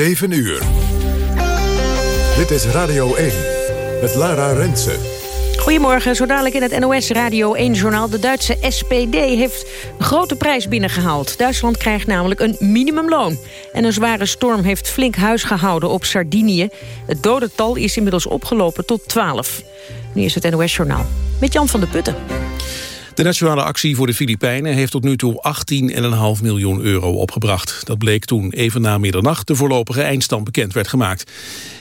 7 uur. Dit is Radio 1 met Lara Rensen. Goedemorgen, zo dadelijk in het NOS Radio 1-journaal. De Duitse SPD heeft een grote prijs binnengehaald. Duitsland krijgt namelijk een minimumloon. En een zware storm heeft flink huis gehouden op Sardinië. Het dodental is inmiddels opgelopen tot 12. Nu is het NOS-journaal met Jan van der Putten. De nationale actie voor de Filipijnen heeft tot nu toe 18,5 miljoen euro opgebracht. Dat bleek toen even na middernacht de voorlopige eindstand bekend werd gemaakt.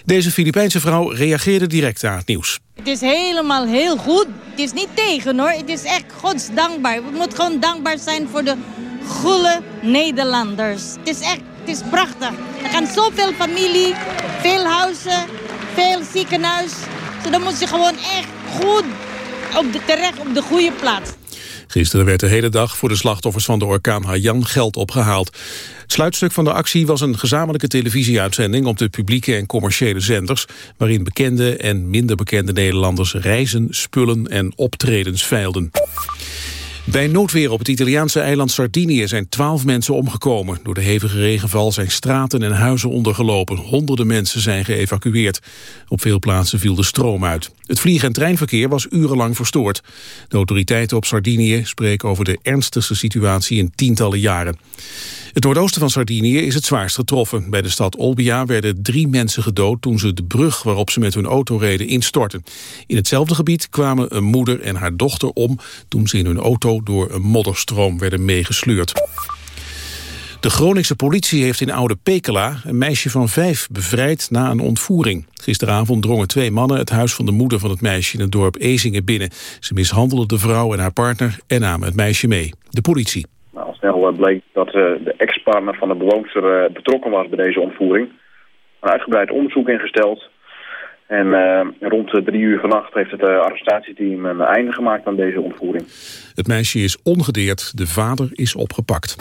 Deze Filipijnse vrouw reageerde direct aan het nieuws. Het is helemaal heel goed. Het is niet tegen hoor. Het is echt godsdankbaar. We moeten gewoon dankbaar zijn voor de goede Nederlanders. Het is echt, het is prachtig. Er gaan zoveel familie, veel huizen, veel ziekenhuis. Dus dan moet je gewoon echt goed op de, terecht op de goede plaats. Gisteren werd de hele dag voor de slachtoffers van de orkaan Haiyan geld opgehaald. Het sluitstuk van de actie was een gezamenlijke televisieuitzending op de publieke en commerciële zenders, waarin bekende en minder bekende Nederlanders reizen, spullen en optredens veilden. Bij noodweer op het Italiaanse eiland Sardinië zijn twaalf mensen omgekomen. Door de hevige regenval zijn straten en huizen ondergelopen. Honderden mensen zijn geëvacueerd. Op veel plaatsen viel de stroom uit. Het vlieg- en treinverkeer was urenlang verstoord. De autoriteiten op Sardinië spreken over de ernstigste situatie in tientallen jaren. Het noordoosten van Sardinië is het zwaarst getroffen. Bij de stad Olbia werden drie mensen gedood toen ze de brug waarop ze met hun auto reden instortten. In hetzelfde gebied kwamen een moeder en haar dochter om toen ze in hun auto door een modderstroom werden meegesleurd. De Groningse politie heeft in Oude Pekela een meisje van vijf bevrijd na een ontvoering. Gisteravond drongen twee mannen het huis van de moeder van het meisje in het dorp Ezingen binnen. Ze mishandelden de vrouw en haar partner en namen het meisje mee. De politie. Snel eh, bleek dat eh, de ex-partner van de bewoonster eh, betrokken was bij deze ontvoering. Een uitgebreid onderzoek ingesteld. En rond drie uur vannacht heeft het arrestatieteam een einde gemaakt aan deze ontvoering. Het meisje is ongedeerd, de vader is opgepakt.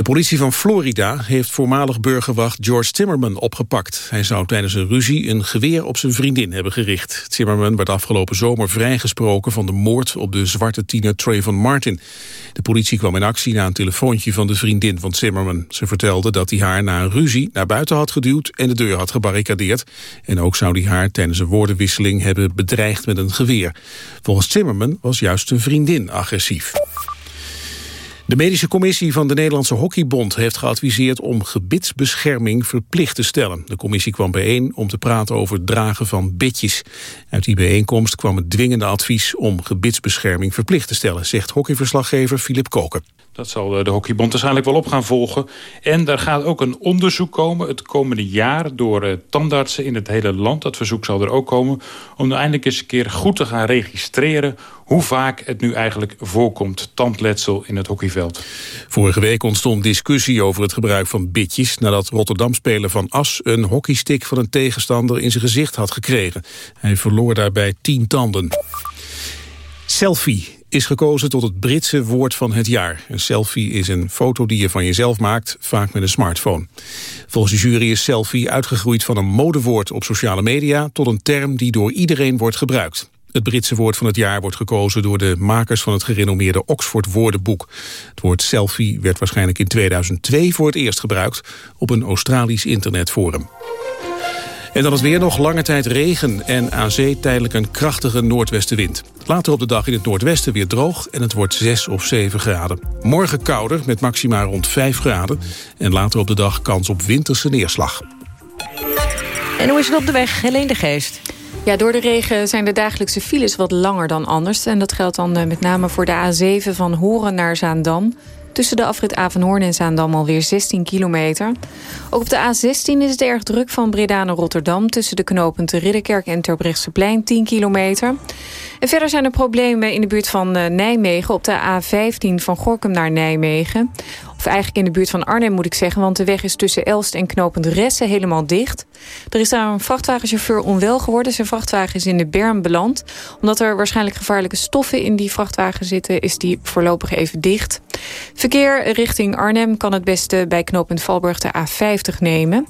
De politie van Florida heeft voormalig burgerwacht George Timmerman opgepakt. Hij zou tijdens een ruzie een geweer op zijn vriendin hebben gericht. Timmerman werd afgelopen zomer vrijgesproken van de moord op de zwarte tiener Trayvon Martin. De politie kwam in actie na een telefoontje van de vriendin van Timmerman. Ze vertelde dat hij haar na een ruzie naar buiten had geduwd en de deur had gebarricadeerd. En ook zou hij haar tijdens een woordenwisseling hebben bedreigd met een geweer. Volgens Timmerman was juist zijn vriendin agressief. De medische commissie van de Nederlandse Hockeybond heeft geadviseerd om gebitsbescherming verplicht te stellen. De commissie kwam bijeen om te praten over het dragen van bitjes. Uit die bijeenkomst kwam het dwingende advies om gebitsbescherming verplicht te stellen, zegt hockeyverslaggever Filip Koken. Dat zal eh, de Hockeybond waarschijnlijk wel op gaan volgen. En er gaat ook een onderzoek komen het komende jaar door uh, tandartsen in het hele land. Dat verzoek zal er ook komen. Om nu eindelijk eens een keer goed te gaan registreren hoe vaak het nu eigenlijk voorkomt, tandletsel in het hockeyveld. Vorige week ontstond discussie over het gebruik van bitjes... nadat Rotterdam-speler Van As een hockeystick van een tegenstander in zijn gezicht had gekregen. Hij verloor daarbij tien tanden. Selfie is gekozen tot het Britse woord van het jaar. Een selfie is een foto die je van jezelf maakt, vaak met een smartphone. Volgens de jury is selfie uitgegroeid van een modewoord op sociale media... tot een term die door iedereen wordt gebruikt. Het Britse woord van het jaar wordt gekozen door de makers van het gerenommeerde Oxford woordenboek. Het woord selfie werd waarschijnlijk in 2002 voor het eerst gebruikt op een Australisch internetforum. En dan is weer nog lange tijd regen en aan zee tijdelijk een krachtige noordwestenwind. Later op de dag in het noordwesten weer droog en het wordt 6 of 7 graden. Morgen kouder met maxima rond 5 graden en later op de dag kans op winterse neerslag. En hoe is het op de weg? Helene de Geest. Ja, door de regen zijn de dagelijkse files wat langer dan anders. En dat geldt dan eh, met name voor de A7 van Horen naar Zaandam. Tussen de afrit Avenhoorn en Zaandam alweer 16 kilometer. Ook op de A16 is het erg druk van Breda naar Rotterdam... tussen de knopen te Ridderkerk en Terbrechtseplein 10 kilometer. En verder zijn er problemen in de buurt van eh, Nijmegen... op de A15 van Gorkum naar Nijmegen. Of eigenlijk in de buurt van Arnhem moet ik zeggen... want de weg is tussen Elst en knopend Ressen helemaal dicht. Er is daar een vrachtwagenchauffeur onwel geworden. Zijn vrachtwagen is in de berm beland. Omdat er waarschijnlijk gevaarlijke stoffen in die vrachtwagen zitten... is die voorlopig even dicht. Verkeer richting Arnhem kan het beste bij knooppunt Valburg de A50 nemen.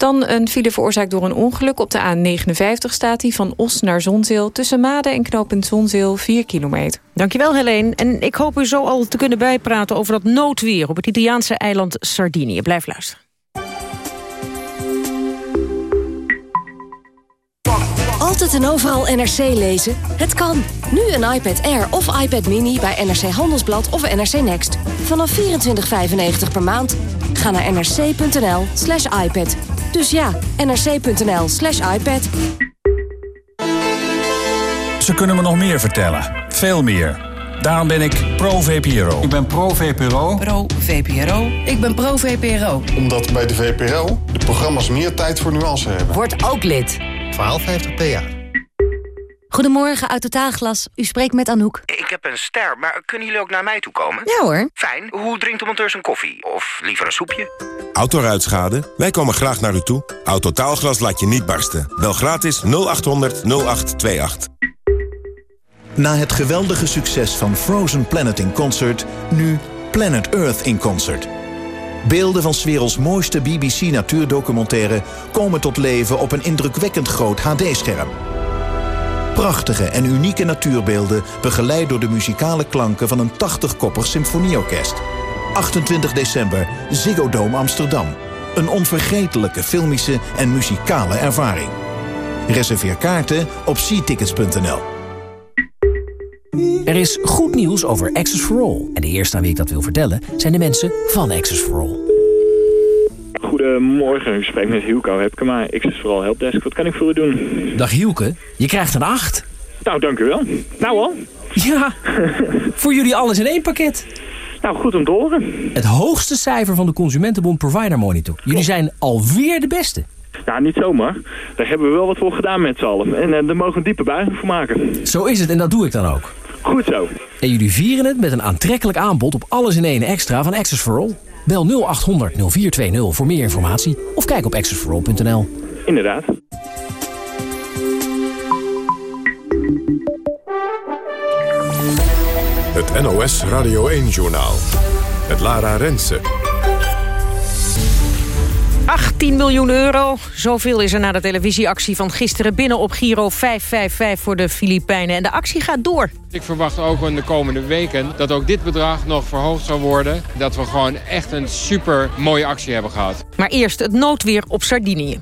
Dan een file veroorzaakt door een ongeluk. Op de A59 staat hij van Os naar Zonzeel. Tussen Maden en knooppunt Zonzeel 4 kilometer. Dankjewel Helene. En ik hoop u zo al te kunnen bijpraten over dat noodweer... op het Italiaanse eiland Sardinië. Blijf luisteren. Altijd en overal NRC lezen? Het kan. Nu een iPad Air of iPad Mini bij NRC Handelsblad of NRC Next. Vanaf 24,95 per maand. Ga naar nrc.nl slash iPad dus ja, nrc.nl slash iPad. Ze kunnen me nog meer vertellen. Veel meer. Daarom ben ik pro-VPRO. Ik ben pro-VPRO. Pro-VPRO. Ik ben pro-VPRO. Omdat bij de VPRO de programma's meer tijd voor nuance hebben. Word ook lid. 1250 PA. Goedemorgen, uit Totaalglas. U spreekt met Anouk. Ik heb een ster, maar kunnen jullie ook naar mij toe komen? Ja hoor. Fijn. Hoe drinkt de monteur zijn koffie? Of liever een soepje? Autoruitschade? Wij komen graag naar u toe. Autotaalglas laat je niet barsten. Bel gratis 0800 0828. Na het geweldige succes van Frozen Planet in Concert... nu Planet Earth in Concert. Beelden van 's werelds mooiste BBC-natuurdocumentaire... komen tot leven op een indrukwekkend groot HD-scherm. Prachtige en unieke natuurbeelden... begeleid door de muzikale klanken van een 80-koppig symfonieorkest. 28 december, Ziggo Dome Amsterdam. Een onvergetelijke filmische en muzikale ervaring. Reserveer kaarten op seatickets.nl. Er is goed nieuws over Access for All. En de eerste aan wie ik dat wil vertellen zijn de mensen van Access for All. Goedemorgen, u spreekt met Hielko Hepkema, Access for All Helpdesk. Wat kan ik voor u doen? Dag Hielke, je krijgt een 8. Nou, dank u wel. Nou al? Ja, voor jullie alles in één pakket. Nou, goed om te horen. Het hoogste cijfer van de Consumentenbond Provider Monitor. Jullie zijn alweer de beste. Nou, niet zomaar. Daar hebben we wel wat voor gedaan met z'n allen. En daar mogen we een diepe buiging voor maken. Zo is het en dat doe ik dan ook. Goed zo. En jullie vieren het met een aantrekkelijk aanbod op alles in één extra van Access for All. Bel 0800 0420 voor meer informatie of kijk op accessforall.nl. Inderdaad. Het NOS Radio 1-journaal. Het Lara Rensen. 18 miljoen euro. Zoveel is er na de televisieactie van gisteren binnen op Giro 555 voor de Filipijnen. En de actie gaat door. Ik verwacht ook in de komende weken dat ook dit bedrag nog verhoogd zal worden. Dat we gewoon echt een super mooie actie hebben gehad. Maar eerst het noodweer op Sardinië.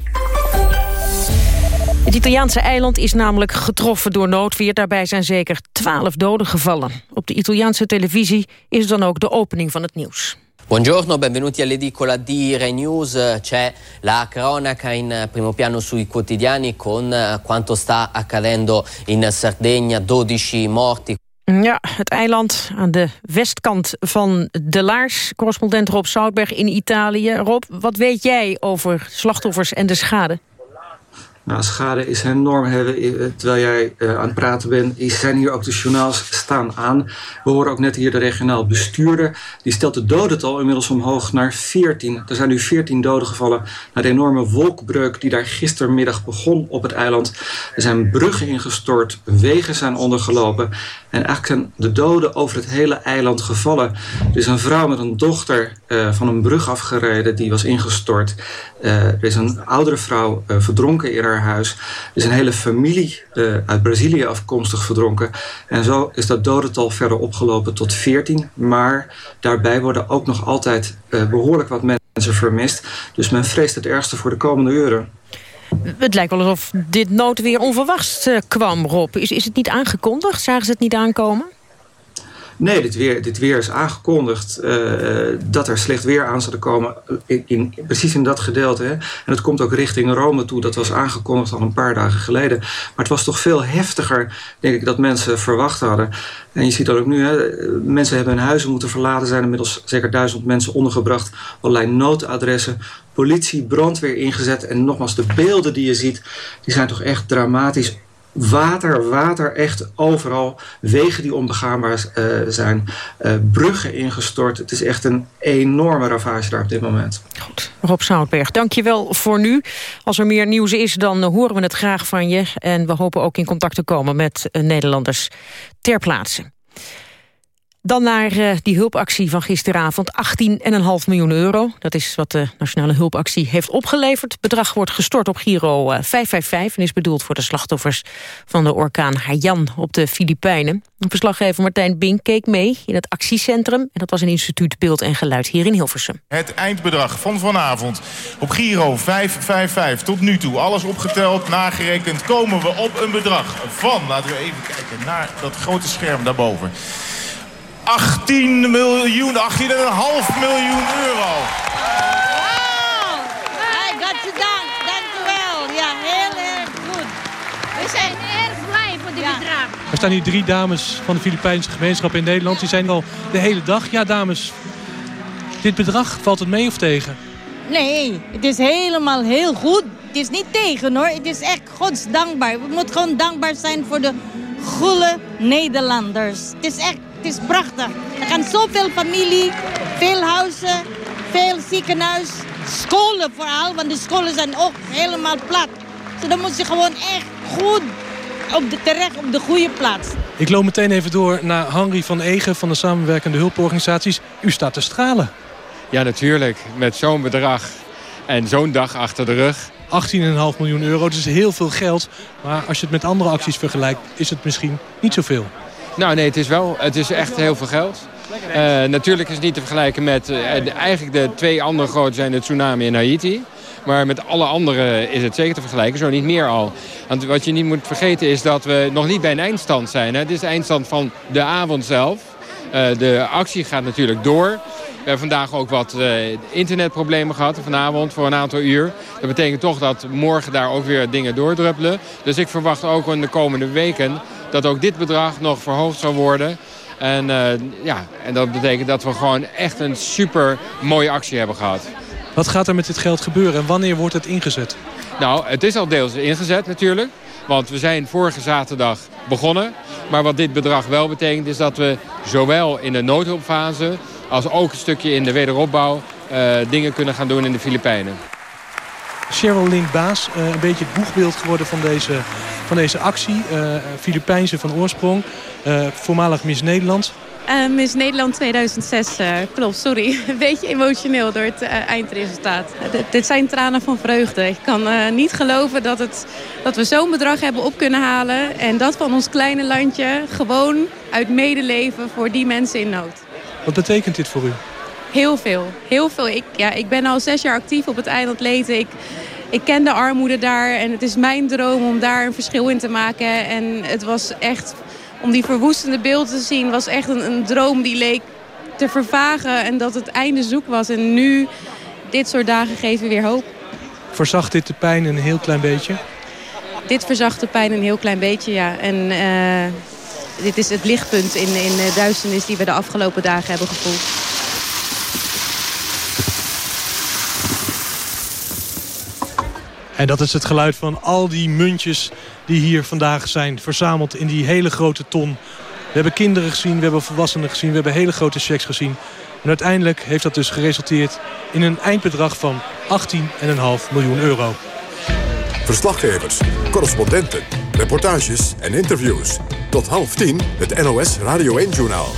Het Italiaanse eiland is namelijk getroffen door noodweer. Daarbij zijn zeker 12 doden gevallen. Op de Italiaanse televisie is dan ook de opening van het nieuws. Buongiorno, benvenuti all'edicola di Rai News. C'è la cronaca in primo piano sui quotidiani con quanto sta accadendo in Sardegna, 12 morti. Ja, het eiland aan de westkant van de Laars. Correspondent Rob Zoutberg in Italië. Rob, wat weet jij over slachtoffers en de schade? Nou, schade is enorm. Terwijl jij uh, aan het praten bent, zijn hier ook de journaals staan aan. We horen ook net hier de regionaal bestuurder. Die stelt de dodental inmiddels omhoog naar 14. Er zijn nu 14 doden gevallen na de enorme wolkbreuk die daar gistermiddag begon op het eiland. Er zijn bruggen ingestort, wegen zijn ondergelopen. En eigenlijk zijn de doden over het hele eiland gevallen. Er is een vrouw met een dochter uh, van een brug afgereden die was ingestort. Er is een oudere vrouw verdronken in haar Er is een hele familie uit Brazilië afkomstig verdronken. En zo is dat dodental verder opgelopen tot 14. Maar daarbij worden ook nog altijd behoorlijk wat mensen vermist. Dus men vreest het ergste voor de komende uren. Het lijkt wel alsof dit noodweer onverwachts uh, kwam, Rob. Is, is het niet aangekondigd? Zagen ze het niet aankomen? Nee, dit weer, dit weer is aangekondigd uh, dat er slecht weer aan zou komen. In, in, precies in dat gedeelte. En het komt ook richting Rome toe. Dat was aangekondigd al een paar dagen geleden. Maar het was toch veel heftiger, denk ik, dat mensen verwacht hadden. En je ziet dat ook nu. Hè. Mensen hebben hun huizen moeten verlaten. Er zijn inmiddels zeker duizend mensen ondergebracht. Allerlei noodadressen. Politie, brandweer ingezet. En nogmaals, de beelden die je ziet, die zijn toch echt dramatisch water, water echt overal. Wegen die onbegaanbaar uh, zijn. Uh, bruggen ingestort. Het is echt een enorme ravage daar op dit moment. Goed. Rob Zoutberg, dank je wel voor nu. Als er meer nieuws is, dan horen we het graag van je. En we hopen ook in contact te komen met uh, Nederlanders ter plaatse. Dan naar uh, die hulpactie van gisteravond. 18,5 miljoen euro. Dat is wat de Nationale Hulpactie heeft opgeleverd. Het bedrag wordt gestort op Giro uh, 555... en is bedoeld voor de slachtoffers van de orkaan Haiyan op de Filipijnen. Verslaggever Martijn Bink keek mee in het actiecentrum... en dat was een instituut Beeld en Geluid hier in Hilversum. Het eindbedrag van vanavond op Giro 555 tot nu toe. Alles opgeteld, nagerekend, komen we op een bedrag van... laten we even kijken naar dat grote scherm daarboven... 18 miljoen, 18,5 miljoen euro. Wow! Godzijdank, dank u wel. Ja, heel erg goed. We zijn erg blij voor dit ja. bedrag. Er staan hier drie dames van de Filipijnse gemeenschap in Nederland. Die zijn al de hele dag. Ja, dames, dit bedrag, valt het mee of tegen? Nee, het is helemaal heel goed. Het is niet tegen hoor. Het is echt godsdankbaar. We moeten gewoon dankbaar zijn voor de goede Nederlanders. Het is echt het is prachtig. Er gaan zoveel familie, veel huizen, veel ziekenhuis, scholen vooral. Want de scholen zijn ook helemaal plat. Dus dan moet je gewoon echt goed op de, terecht op de goede plaats. Ik loop meteen even door naar Henry van Egen van de samenwerkende hulporganisaties. U staat te stralen. Ja, natuurlijk. Met zo'n bedrag en zo'n dag achter de rug. 18,5 miljoen euro, dat is heel veel geld. Maar als je het met andere acties vergelijkt, is het misschien niet zoveel. Nou nee, het is wel. Het is echt heel veel geld. Uh, natuurlijk is het niet te vergelijken met... Uh, eigenlijk de twee andere grote zijn de tsunami en Haiti. Maar met alle andere is het zeker te vergelijken, zo niet meer al. Want wat je niet moet vergeten is dat we nog niet bij een eindstand zijn. Hè. Dit is de eindstand van de avond zelf. Uh, de actie gaat natuurlijk door. We hebben vandaag ook wat internetproblemen gehad vanavond voor een aantal uur. Dat betekent toch dat morgen daar ook weer dingen doordruppelen. Dus ik verwacht ook in de komende weken dat ook dit bedrag nog verhoogd zal worden. En, uh, ja, en dat betekent dat we gewoon echt een super mooie actie hebben gehad. Wat gaat er met dit geld gebeuren en wanneer wordt het ingezet? Nou, het is al deels ingezet natuurlijk. Want we zijn vorige zaterdag begonnen. Maar wat dit bedrag wel betekent is dat we zowel in de noodhulpfase... als ook een stukje in de wederopbouw uh, dingen kunnen gaan doen in de Filipijnen. Cheryl Link Baas, uh, een beetje het boegbeeld geworden van deze, van deze actie. Uh, Filipijnse van oorsprong, uh, voormalig Miss Nederland. Miss Nederland 2006, klopt, sorry. Een beetje emotioneel door het eindresultaat. dit zijn tranen van vreugde. Ik kan niet geloven dat, het, dat we zo'n bedrag hebben op kunnen halen. En dat van ons kleine landje gewoon uit medeleven voor die mensen in nood. Wat betekent dit voor u? Heel veel. Heel veel. Ik, ja, ik ben al zes jaar actief op het eiland Leten. Ik, ik ken de armoede daar en het is mijn droom om daar een verschil in te maken. En het was echt, om die verwoestende beelden te zien, was echt een, een droom die leek te vervagen. En dat het einde zoek was. En nu, dit soort dagen geven weer hoop. Verzacht dit de pijn een heel klein beetje? Dit verzacht de pijn een heel klein beetje, ja. En uh, dit is het lichtpunt in, in de duisternis die we de afgelopen dagen hebben gevoeld. En dat is het geluid van al die muntjes die hier vandaag zijn verzameld in die hele grote ton. We hebben kinderen gezien, we hebben volwassenen gezien, we hebben hele grote checks gezien. En uiteindelijk heeft dat dus geresulteerd in een eindbedrag van 18,5 miljoen euro. Verslaggevers, correspondenten, reportages en interviews. Tot half tien het NOS Radio 1-journaal.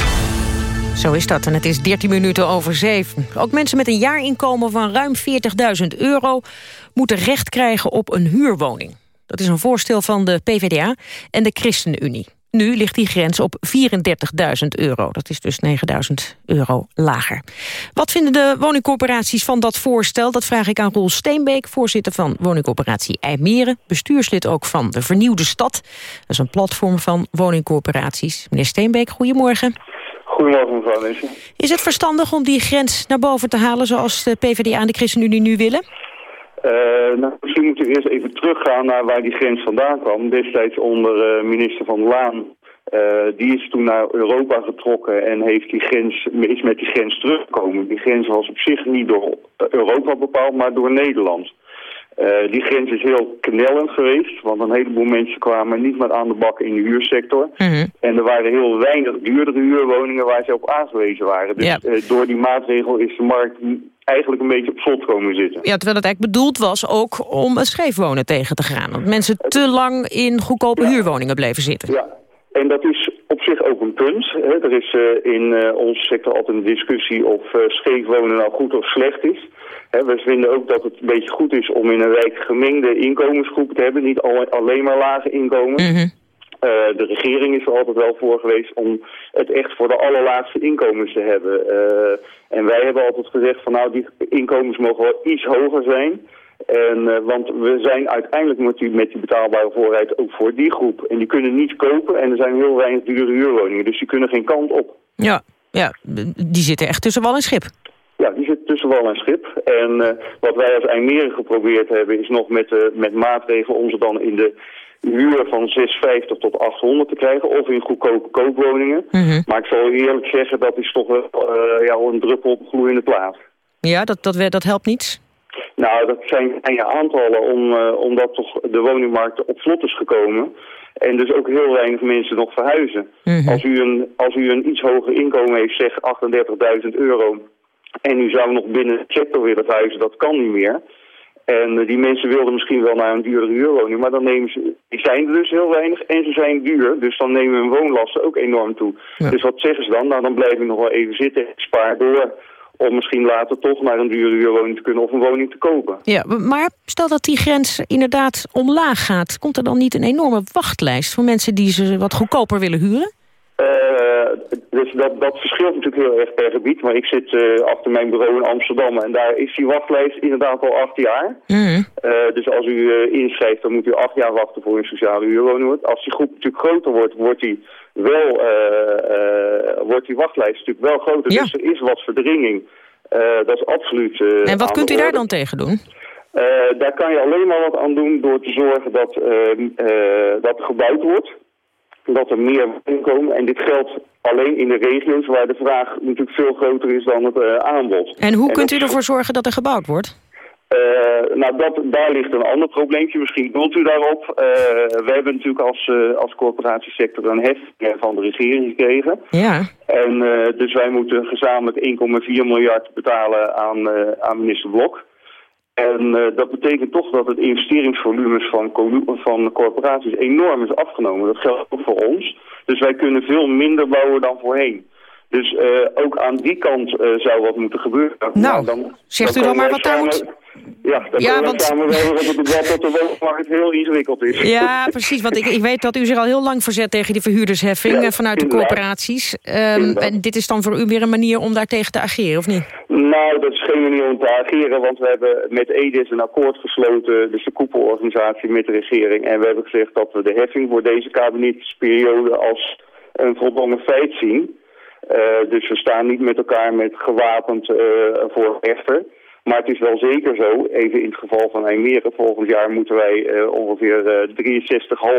Zo is dat en het is 13 minuten over 7. Ook mensen met een jaarinkomen van ruim 40.000 euro... moeten recht krijgen op een huurwoning. Dat is een voorstel van de PvdA en de ChristenUnie. Nu ligt die grens op 34.000 euro. Dat is dus 9.000 euro lager. Wat vinden de woningcorporaties van dat voorstel? Dat vraag ik aan Roel Steenbeek, voorzitter van woningcorporatie IJmeren... bestuurslid ook van de Vernieuwde Stad. Dat is een platform van woningcorporaties. Meneer Steenbeek, goedemorgen. Goedemorgen mevrouw. Is het verstandig om die grens naar boven te halen zoals de PvdA en de ChristenUnie nu willen? Uh, nou, misschien moeten we eerst even teruggaan naar waar die grens vandaan kwam. Destijds onder uh, minister Van Laan. Uh, die is toen naar Europa getrokken en heeft die grens, is met die grens teruggekomen. Die grens was op zich niet door Europa bepaald, maar door Nederland. Uh, die grens is heel knellend geweest, want een heleboel mensen kwamen niet meer aan de bak in de huursector. Mhm. En er waren heel weinig duurdere huurwoningen waar ze op aangewezen waren. Dus Ja. uh, door die maatregel is de markt eigenlijk een beetje op slot komen zitten. Ja, terwijl het eigenlijk bedoeld was ook om scheefwonen tegen te gaan. Dat mensen te lang in goedkope huurwoningen bleven zitten. Ja, en dat is op zich ook een punt. Hè. Er is uh, in onze sector altijd een discussie of uh, scheef wonen nou goed of slecht is. Hè, we vinden ook dat het een beetje goed is om in een wijk gemengde inkomensgroepen te hebben. Niet al, alleen maar lage inkomen. Mhm. Uh, de regering is er altijd wel voor geweest om het echt voor de allerlaagste inkomens te hebben. Uh, en wij hebben altijd gezegd van nou die inkomens mogen wel iets hoger zijn. En, uh, want we zijn uiteindelijk met die, met die betaalbare voorraad ook voor die groep. En die kunnen niet kopen en er zijn heel weinig dure huurwoningen. Dus die kunnen geen kant op. Ja, ja die zitten echt tussen wal en schip. Tussen wal en schip. En uh, wat wij als IJmeren geprobeerd hebben is nog met, uh, met maatregelen om ze dan in de huur van 650 tot 800 te krijgen of in goedkope koopwoningen. Mm -hmm. Maar ik zal eerlijk zeggen, dat is toch wel uh, ja, een druppel op gloeiende plaat. Ja, dat, dat, dat helpt niets? Nou, dat zijn kleine aantallen om, omdat toch de woningmarkt op vlot is gekomen. En dus ook heel weinig mensen nog verhuizen. Mhm. Mm -hmm. als, u een, als u een iets hoger inkomen heeft, zeg 38.000 euro... en u zou nog binnen de sector willen verhuizen, dat kan niet meer... En uh, die mensen wilden misschien wel naar een dure huurwoning, maar dan nemen ze, die zijn er dus heel weinig en ze zijn duur. Dus dan nemen hun woonlasten ook enorm toe. Ja. Dus wat zeggen ze dan? Nou, dan blijf ik nog wel even zitten en spaar door om misschien later toch naar een dure huurwoning te kunnen of een woning te kopen. Ja, maar stel dat die grens inderdaad omlaag gaat, komt er dan niet een enorme wachtlijst voor mensen die ze wat goedkoper willen huren? Uh, dus dat, dat verschilt natuurlijk heel erg per gebied. Maar ik zit uh, achter mijn bureau in Amsterdam en daar is die wachtlijst inderdaad al acht jaar. Mm. Uh, dus als u inschrijft, dan moet u acht jaar wachten voor een sociale huurwoning. Als die groep natuurlijk groter wordt, wordt die, wel, wordt die wachtlijst natuurlijk wel groter. Ja. Dus er is wat verdringing. dat is absoluut En wat kunt u daar dan tegen doen? daar kan je alleen maar wat aan doen door te zorgen dat, dat gebouwd wordt dat er meer inkomen. En dit geldt alleen in de regio's waar de vraag natuurlijk veel groter is dan het uh, aanbod. En hoe en kunt u ervoor zorgen dat er gebouwd wordt? Uh, nou, dat, daar ligt een ander probleempje. Misschien doelt u daarop. Uh, we hebben natuurlijk als, als corporatiesector een heffing van de regering gekregen. Ja. En dus wij moeten gezamenlijk 1,4 miljard betalen aan, aan minister Blok. En uh, dat betekent toch dat het investeringsvolume van, van corporaties enorm is afgenomen. Dat geldt ook voor ons. Dus wij kunnen veel minder bouwen dan voorheen. Dus uh, ook aan die kant uh, zou wat moeten gebeuren. Nou, nou dan, zegt dan u dan maar wat daar moet... Ja, dan ja, want... samen wel dat het wel tot de woningmarkt heel ingewikkeld is. Ja, precies. Want ik, ik weet dat u zich al heel lang verzet tegen die verhuurdersheffing ja, vanuit de corporaties. Um, en dit is dan voor u weer een manier om daartegen te ageren, of niet? Nou, dat is geen manier om te ageren, want we hebben met EDIS een akkoord gesloten, dus de koepelorganisatie met de regering. En we hebben gezegd dat we de heffing voor deze kabinetsperiode als een voldongen feit zien. Uh, dus we staan niet met elkaar met gewapend uh, voor rechter. Maar het is wel zeker zo, even in het geval van IJmeren, volgend jaar moeten wij uh, ongeveer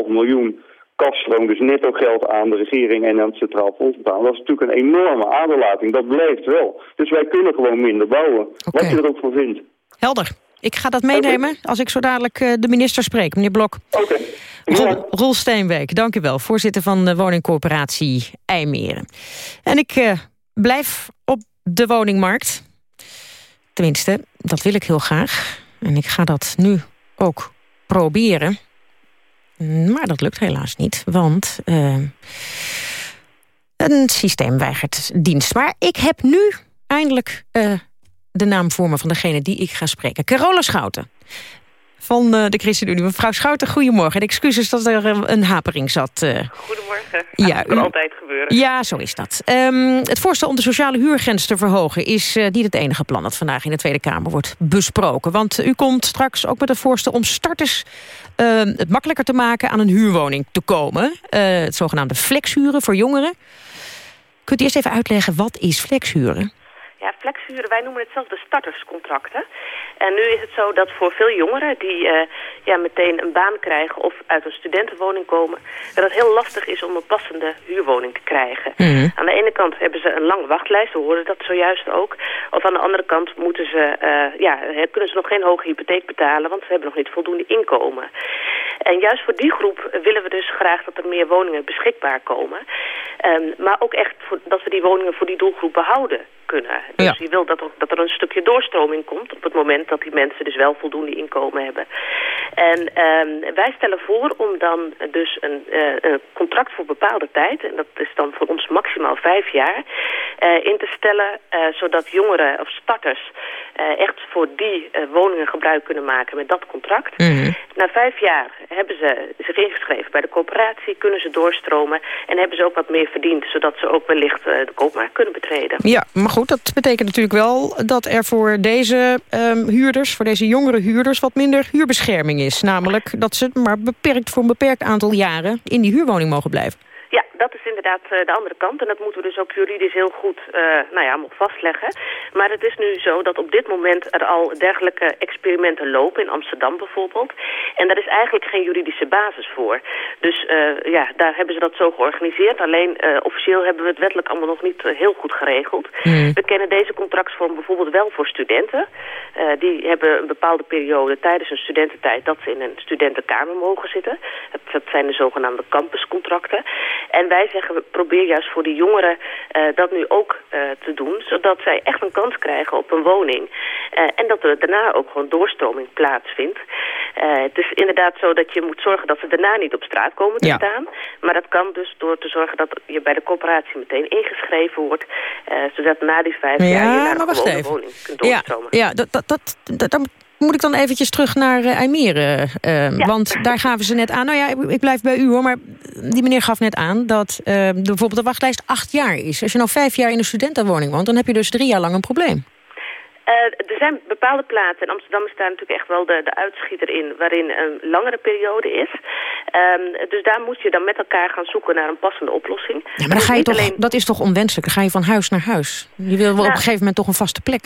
63,5 miljoen kaststroom, dus netto geld aan de regering en aan het Centraal Fonds betalen. Dat is natuurlijk een enorme aderlating, dat blijft wel. Dus wij kunnen gewoon minder bouwen, okay. wat je er ook voor vindt. Helder. Ik ga dat meenemen okay. als ik zo dadelijk uh, de minister spreek, meneer Blok. Oké. Okay. Roel, Roel Steenbeek, dank u wel. Voorzitter van de woningcorporatie IJmeren. En ik uh, blijf op de woningmarkt. Tenminste, dat wil ik heel graag. En ik ga dat nu ook proberen. Maar dat lukt helaas niet, want uh, een systeem weigert dienst. Maar ik heb nu eindelijk uh, de naam voor me van degene die ik ga spreken. Carola Schouten van uh, de ChristenUnie. Mevrouw Schouten, goedemorgen. En excuses dat er een hapering zat. Uh. Goedemorgen. Ja, dat kan u... altijd gebeuren. Ja, zo is dat. Um, het voorstel om de sociale huurgrens te verhogen... is uh, niet het enige plan dat vandaag in de Tweede Kamer wordt besproken. Want u komt straks ook met een voorstel om starters... het makkelijker te maken aan een huurwoning te komen. het zogenaamde flexhuren voor jongeren. Kunt u eerst even uitleggen, wat is flexhuren? Ja, flexhuren, wij noemen het zelf de starterscontracten. En nu is het zo dat voor veel jongeren die uh, ja, meteen een baan krijgen of uit een studentenwoning komen, dat het heel lastig is om een passende huurwoning te krijgen. Mm. Aan de ene kant hebben ze een lange wachtlijst, we hoorden dat zojuist ook. Of aan de andere kant moeten ze, uh, ja, kunnen ze nog geen hoge hypotheek betalen, want ze hebben nog niet voldoende inkomen. En juist voor die groep willen we dus graag dat er meer woningen beschikbaar komen. Um, maar ook echt voor, dat we die woningen voor die doelgroep behouden kunnen. Dus ja. je wil dat er, dat er een stukje doorstroming komt op het moment dat die mensen dus wel voldoende inkomen hebben. En ehm, wij stellen voor om dan dus een, uh, een, contract voor bepaalde tijd... en dat is dan voor ons maximaal vijf jaar... Uh, in te stellen, uh, zodat jongeren of starters echt voor die woningen gebruik kunnen maken met dat contract. Mhm. Na vijf jaar hebben ze zich ingeschreven bij de coöperatie, kunnen ze doorstromen... en hebben ze ook wat meer verdiend, zodat ze ook wellicht de koopmarkt kunnen betreden. Ja, maar goed, dat betekent natuurlijk wel dat er voor deze um, huurders... voor deze jongere huurders wat minder huurbescherming is. Namelijk dat ze maar beperkt voor een beperkt aantal jaren in die huurwoning mogen blijven. Dat is inderdaad uh, de andere kant. En dat moeten we dus ook juridisch heel goed uh, nou ja, vastleggen. Maar het is nu zo dat op dit moment er al dergelijke experimenten lopen. In Amsterdam bijvoorbeeld. En daar is eigenlijk geen juridische basis voor. Dus uh, ja, daar hebben ze dat zo georganiseerd. Alleen officieel hebben we het wettelijk allemaal nog niet heel goed geregeld. Mm. We kennen deze contractsvorm bijvoorbeeld wel voor studenten. die hebben een bepaalde periode tijdens hun studententijd... dat ze in een studentenkamer mogen zitten. Dat zijn de zogenaamde campuscontracten. En wij zeggen, probeer juist voor de jongeren uh, dat nu ook uh, te doen. Zodat zij echt een kans krijgen op een woning. Uh, en dat er daarna ook gewoon doorstroming plaatsvindt. het is inderdaad zo dat je moet zorgen dat ze daarna niet op straat komen te Ja. staan. Maar dat kan dus door te zorgen dat je bij de coöperatie meteen ingeschreven wordt. zodat na die vijf jaar je Ja, naar een gewone woning kunt Ja, doorstromen. ja dat, dat, dat, dat, dan moet ik dan eventjes terug naar uh. Uh, Ja. Want daar gaven ze net aan. Nou ja, ik, ik blijf bij u hoor. Maar die meneer gaf net aan dat uh, de, bijvoorbeeld de wachtlijst acht jaar is. Als je nou vijf jaar in een studentenwoning woont... dan heb je dus drie jaar lang een probleem. Uh, er zijn bepaalde plaatsen, en Amsterdam is daar natuurlijk echt wel de, de uitschieter in, waarin een langere periode is. Um, dus daar moet je dan met elkaar gaan zoeken naar een passende oplossing. Ja, maar dan ga je toch, alleen- dat is toch onwenselijk? Dan ga je van huis naar huis. Je wil wel Nou, op een gegeven moment toch een vaste plek.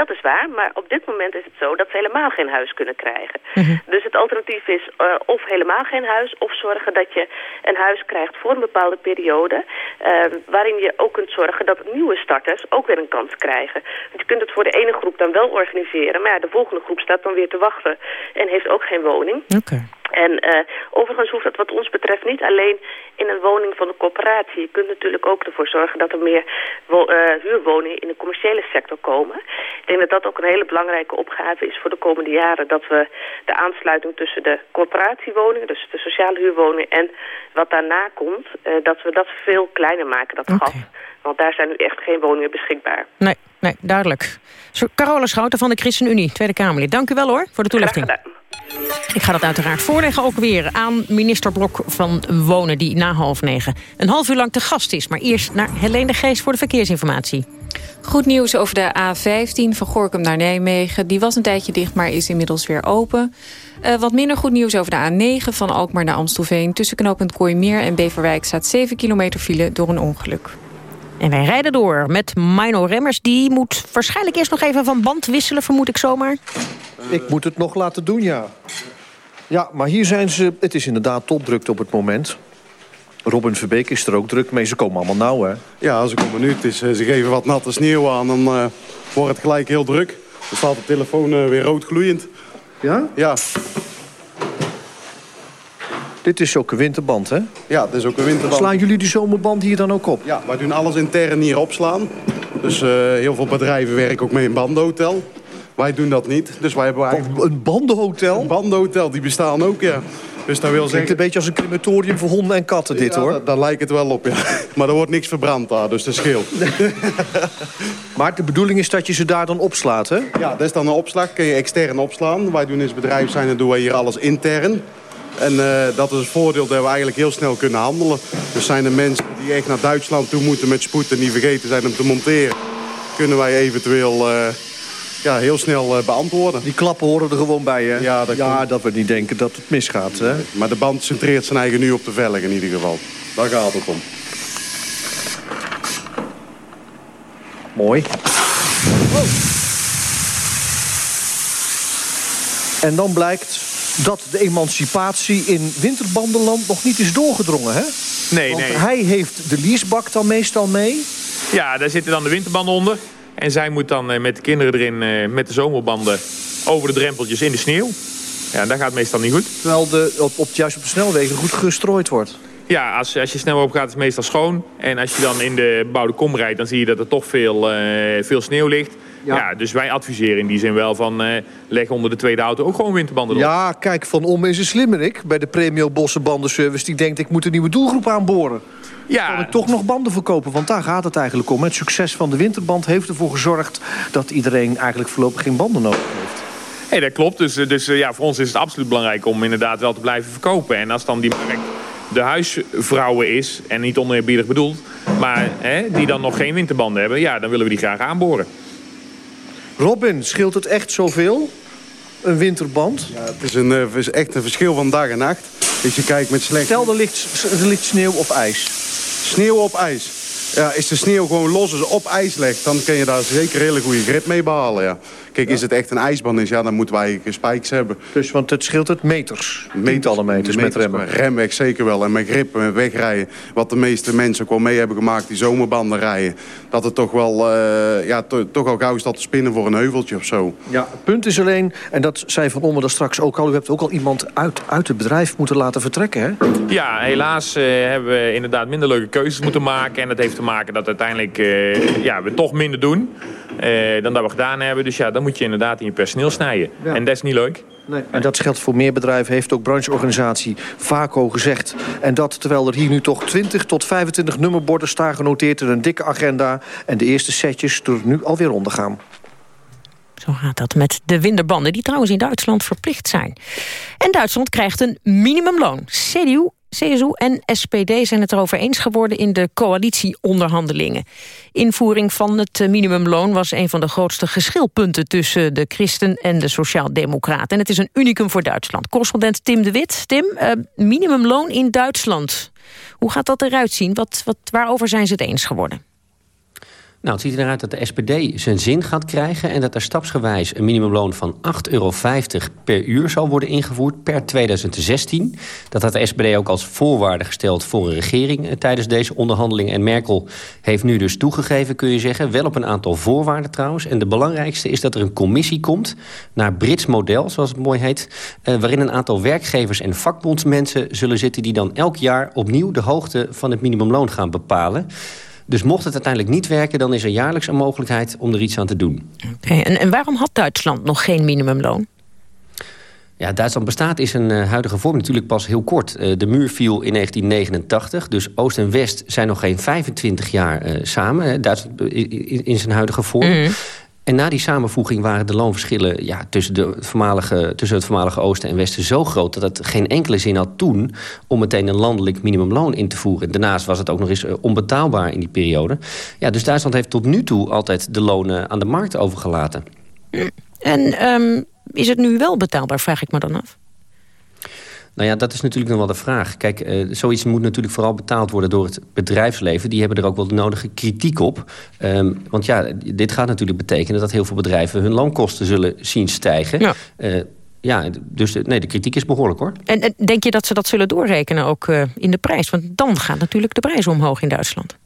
Dat is waar, maar op dit moment is het zo dat ze helemaal geen huis kunnen krijgen. Mhm. Dus het alternatief is uh, of helemaal geen huis... of zorgen dat je een huis krijgt voor een bepaalde periode... Uh, waarin je ook kunt zorgen dat nieuwe starters ook weer een kans krijgen. Want je kunt het voor de ene groep dan wel organiseren... maar ja, de volgende groep staat dan weer te wachten en heeft ook geen woning. Oké. En uh, overigens hoeft dat wat ons betreft niet alleen in een woning van de coöperatie. Je kunt natuurlijk ook ervoor zorgen dat er meer uh, huurwoningen in de commerciële sector komen. Ik denk dat dat ook een hele belangrijke opgave is voor de komende jaren. Dat we de aansluiting tussen de coöperatiewoningen, dus de sociale huurwoningen en wat daarna komt, uh, dat we dat veel kleiner maken, dat gat. Want daar zijn nu echt geen woningen beschikbaar. Nee, nee, duidelijk. Carola Schouten van de ChristenUnie, Tweede Kamerlid. Dank u wel hoor, voor de toelichting. Ik ga dat uiteraard voorleggen ook weer aan minister Blok van Wonen... die na half negen een half uur lang te gast is. Maar eerst naar Helene de Geest voor de verkeersinformatie. Goed nieuws over de A15 van Gorkum naar Nijmegen. Die was een tijdje dicht, maar is inmiddels weer open. Uh, wat minder goed nieuws over de A9 van Alkmaar naar Amstelveen. Tussen knooppunt Kooimeer en Beverwijk staat 7 kilometer file door een ongeluk. En wij rijden door met Mino Remmers. Die moet waarschijnlijk eerst nog even van band wisselen, vermoed ik zomaar. Ik moet het nog laten doen, ja. Ja, maar hier zijn ze... Het is inderdaad topdruk op het moment. Robin Verbeek is er ook druk mee. Ze komen allemaal nauw, hè? Ja, ze komen nu. Het is, eh, ze geven wat natte sneeuw aan. Dan uh, wordt het gelijk heel druk. Dan staat de telefoon uh, weer rood gloeiend. Ja? Ja. Dit is ook een winterband, hè? Ja, het is ook een winterband. Slaan jullie die zomerband hier dan ook op? Ja, wij doen alles intern hier opslaan. Dus uh, heel veel bedrijven werken ook mee in bandenhotel. Wij doen dat niet. Dus wij hebben eigenlijk... Een bandenhotel? Een bandenhotel, die bestaan ook, ja. Dus dat wil Klinkt zeggen... een beetje als een crematorium voor honden en katten, dit, ja, hoor. Daar, daar lijkt het wel op, ja. Maar er wordt niks verbrand daar, dus dat scheelt. maar de bedoeling is dat je ze daar dan opslaat, hè? Ja, dat is dan een opslag. Kun je extern opslaan. Wij doen in het bedrijf zijn, dan doen wij hier alles intern. En uh, dat is het voordeel dat we eigenlijk heel snel kunnen handelen. Dus zijn er mensen die echt naar Duitsland toe moeten met spoed... en die vergeten zijn om te monteren... kunnen wij eventueel... Uh, ja, heel snel uh, beantwoorden. Die klappen horen er gewoon bij, hè? Ja, dat, ja, dat we niet denken dat het misgaat, hè? Maar de band centreert zijn eigen nu op de velg in ieder geval. Daar gaat het om. Mooi. Oh. En dan blijkt dat de emancipatie in winterbandenland nog niet is doorgedrongen, hè? Nee, Want nee. hij heeft de leasebak dan meestal mee. Ja, daar zitten dan de winterbanden onder. En zij moet dan uh, met de kinderen erin, uh, met de zomerbanden... over de drempeltjes in de sneeuw. Ja, dat gaat meestal niet goed. Terwijl de, op, op, juist op de snelwegen goed gestrooid wordt. Ja, als, als je snel op gaat is het meestal schoon. En als je dan in de bouwde kom rijdt... dan zie je dat er toch veel, uh, veel sneeuw ligt. Ja. dus wij adviseren in die zin wel van... Uh, leg onder de tweede auto ook gewoon winterbanden op. Ja, kijk, Van Om is een slimmerik bij de Premio Bossen Bandenservice. Die denkt, ik moet een nieuwe doelgroep aanboren. Ja. Kan ik toch nog banden verkopen? Want daar gaat het eigenlijk om. Het succes van de winterband heeft ervoor gezorgd... dat iedereen eigenlijk voorlopig geen banden nodig heeft. Hey, dat klopt. Dus, dus ja, voor ons is het absoluut belangrijk om inderdaad wel te blijven verkopen. En als dan die markt de huisvrouwen is, en niet oneerbiedig bedoeld... maar hè, die dan nog geen winterbanden hebben, ja, dan willen we die graag aanboren. Robin, scheelt het echt zoveel? Een winterband? Ja, het is, een, het is echt een verschil van dag en nacht. Als je kijkt met slecht... Stel, er ligt, er ligt sneeuw of ijs. Sneeuw op ijs. Ja, is de sneeuw gewoon los als op ijs legt... dan kun je daar zeker hele goede grip mee behalen, ja. Kijk, is het echt een ijsbaan is, ja, dan moeten wij spikes hebben. Dus, want het scheelt het meters? Tientallen meters, meters met remmen? Remweg zeker wel. En met grip, met wegrijden. Wat de meeste mensen ook wel mee hebben gemaakt, die zomerbanden rijden. Dat het toch wel, uh, ja, to, toch al gauw staat te spinnen voor een heuveltje of zo. Ja, het punt is alleen, en dat zei Van Ommer daar straks ook al... u hebt ook al iemand uit, uit het bedrijf moeten laten vertrekken, hè? Ja, helaas uh, hebben we inderdaad minder leuke keuzes moeten maken. En dat heeft te maken dat uiteindelijk uh, ja, we toch minder doen... dan dat we gedaan hebben. Dus ja, dan moet je inderdaad in je personeel snijden. En dat is niet leuk. Nee. En dat geldt voor meer bedrijven, heeft ook brancheorganisatie VACO gezegd. En dat terwijl er hier nu toch 20 tot 25 nummerborden staan genoteerd... in een dikke agenda en de eerste setjes er nu alweer onder gaan. Zo gaat dat met de winterbanden, die trouwens in Duitsland verplicht zijn. En Duitsland krijgt een minimumloon. CDU CSU en SPD zijn het erover eens geworden in de coalitieonderhandelingen. Invoering van het minimumloon was een van de grootste geschilpunten tussen de christen en de sociaaldemocraten. En het is een unicum voor Duitsland. Correspondent Tim de Wit. Tim, uh, minimumloon in Duitsland. Hoe gaat dat eruit zien? Wat, wat, waarover zijn ze het eens geworden? Nou, het ziet eruit dat de SPD zijn zin gaat krijgen... en dat er stapsgewijs een minimumloon van 8,50 euro per uur zal worden ingevoerd per 2016. Dat had de SPD ook als voorwaarde gesteld voor een regering eh, tijdens deze onderhandelingen. En Merkel heeft nu dus toegegeven, kun je zeggen. Wel op een aantal voorwaarden trouwens. En de belangrijkste is dat er een commissie komt naar Brits model, zoals het mooi heet... Eh, waarin een aantal werkgevers en vakbondsmensen zullen zitten... die dan elk jaar opnieuw de hoogte van het minimumloon gaan bepalen... Dus mocht het uiteindelijk niet werken... dan is er jaarlijks een mogelijkheid om er iets aan te doen. Okay, en, en waarom had Duitsland nog geen minimumloon? Ja, Duitsland bestaat is een uh, huidige vorm natuurlijk pas heel kort. Uh, de muur viel in 1989, dus Oost en West zijn nog geen 25 jaar uh, samen. Duitsland in, in, zijn huidige vorm. Mm. En na die samenvoeging waren de loonverschillen ja, tussen, de voormalige, tussen het voormalige Oosten en Westen zo groot... dat het geen enkele zin had toen om meteen een landelijk minimumloon in te voeren. Daarnaast was het ook nog eens eh, onbetaalbaar in die periode. Ja, dus Duitsland heeft tot nu toe altijd de lonen aan de markt overgelaten. En um, is het nu wel betaalbaar, vraag ik me dan af? Nou ja, dat is natuurlijk nog wel de vraag. Kijk, uh, zoiets moet natuurlijk vooral betaald worden door het bedrijfsleven. Die hebben er ook wel de nodige kritiek op. Um, want ja, dit gaat natuurlijk betekenen dat heel veel bedrijven hun loonkosten zullen zien stijgen. Ja. Uh, ja, dus nee, de kritiek is behoorlijk hoor. En, en, denk je dat ze dat zullen doorrekenen ook uh, in de prijs? Want dan gaat natuurlijk de prijs omhoog in Duitsland.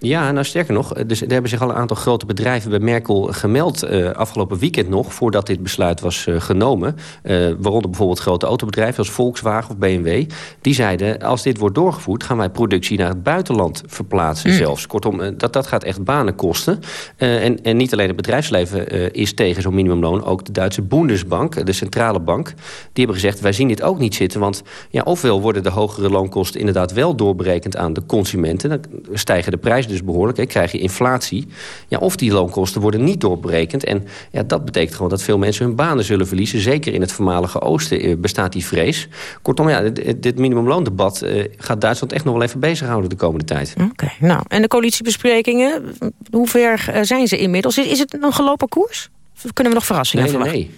Ja, nou sterker nog, dus er hebben zich al een aantal grote bedrijven bij Merkel gemeld uh, afgelopen weekend nog, voordat dit besluit was uh, genomen. Uh, waaronder bijvoorbeeld grote autobedrijven als Volkswagen of BMW. Die zeiden, als dit wordt doorgevoerd, gaan wij productie naar het buitenland verplaatsen mm. zelfs. Kortom, dat, dat gaat echt banen kosten. en, en niet alleen het bedrijfsleven is tegen zo'n minimumloon, ook de Duitse Bundesbank, de centrale bank, die hebben gezegd, wij zien dit ook niet zitten. Want ja, ofwel worden de hogere loonkosten inderdaad wel doorberekend aan de consumenten, dan stijgen de prijzen dus behoorlijk. Hè, krijg je inflatie. Ja, of die loonkosten worden niet doorberekend. En ja, dat betekent gewoon dat veel mensen hun banen zullen verliezen. Zeker in het voormalige oosten eh, bestaat die vrees. Kortom, ja, dit, dit minimumloondebat uh, gaat Duitsland echt nog wel even bezighouden de komende tijd. Oké, nou, en de coalitiebesprekingen, hoe ver eh, zijn ze inmiddels? Is, is het een gelopen koers? Of kunnen we nog verrassingen nee, verwachten? Nee,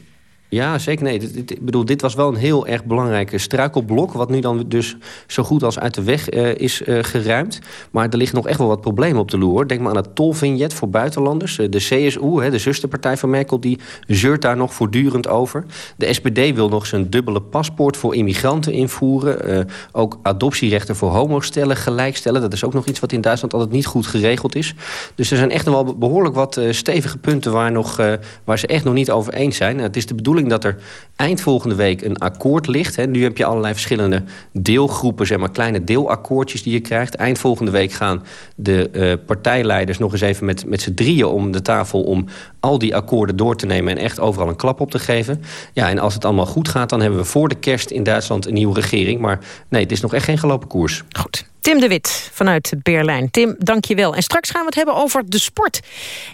ja, zeker. Nee, dit, ik bedoel, dit was wel een heel erg belangrijk struikelblok... wat nu dan dus zo goed als uit de weg uh, is uh, geruimd. Maar er liggen nog echt wel wat problemen op de loer. Denk maar aan het tolvignet voor buitenlanders. Uh, de CSU, hè, de zusterpartij van Merkel, die zeurt daar nog voortdurend over. De SPD wil nog zijn dubbele paspoort voor immigranten invoeren. ook adoptierechten voor homostellen gelijkstellen. Dat is ook nog iets wat in Duitsland altijd niet goed geregeld is. Dus er zijn echt wel behoorlijk wat stevige punten... Waar, nog, waar ze echt nog niet over eens zijn. het is de bedoeling dat er eind volgende week een akkoord ligt. Hè. Nu heb je allerlei verschillende deelgroepen, zeg maar kleine deelakkoordjes die je krijgt. Eind volgende week gaan de uh, partijleiders nog eens even met, met z'n drieën om de tafel... om al die akkoorden door te nemen... en echt overal een klap op te geven. Ja, en als het allemaal goed gaat, dan hebben we voor de kerst in Duitsland een nieuwe regering. Maar nee, het is nog echt geen gelopen koers. Goed. Tim de Wit vanuit Berlijn. Tim, dank je wel. En straks gaan we het hebben over de sport.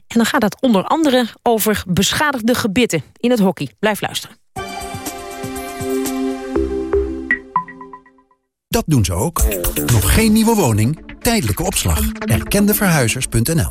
En dan gaat het onder andere over beschadigde gebitten in het hockey. Blijf luisteren. Dat doen ze ook. Nog geen nieuwe woning? Tijdelijke opslag. Erkendeverhuizers.nl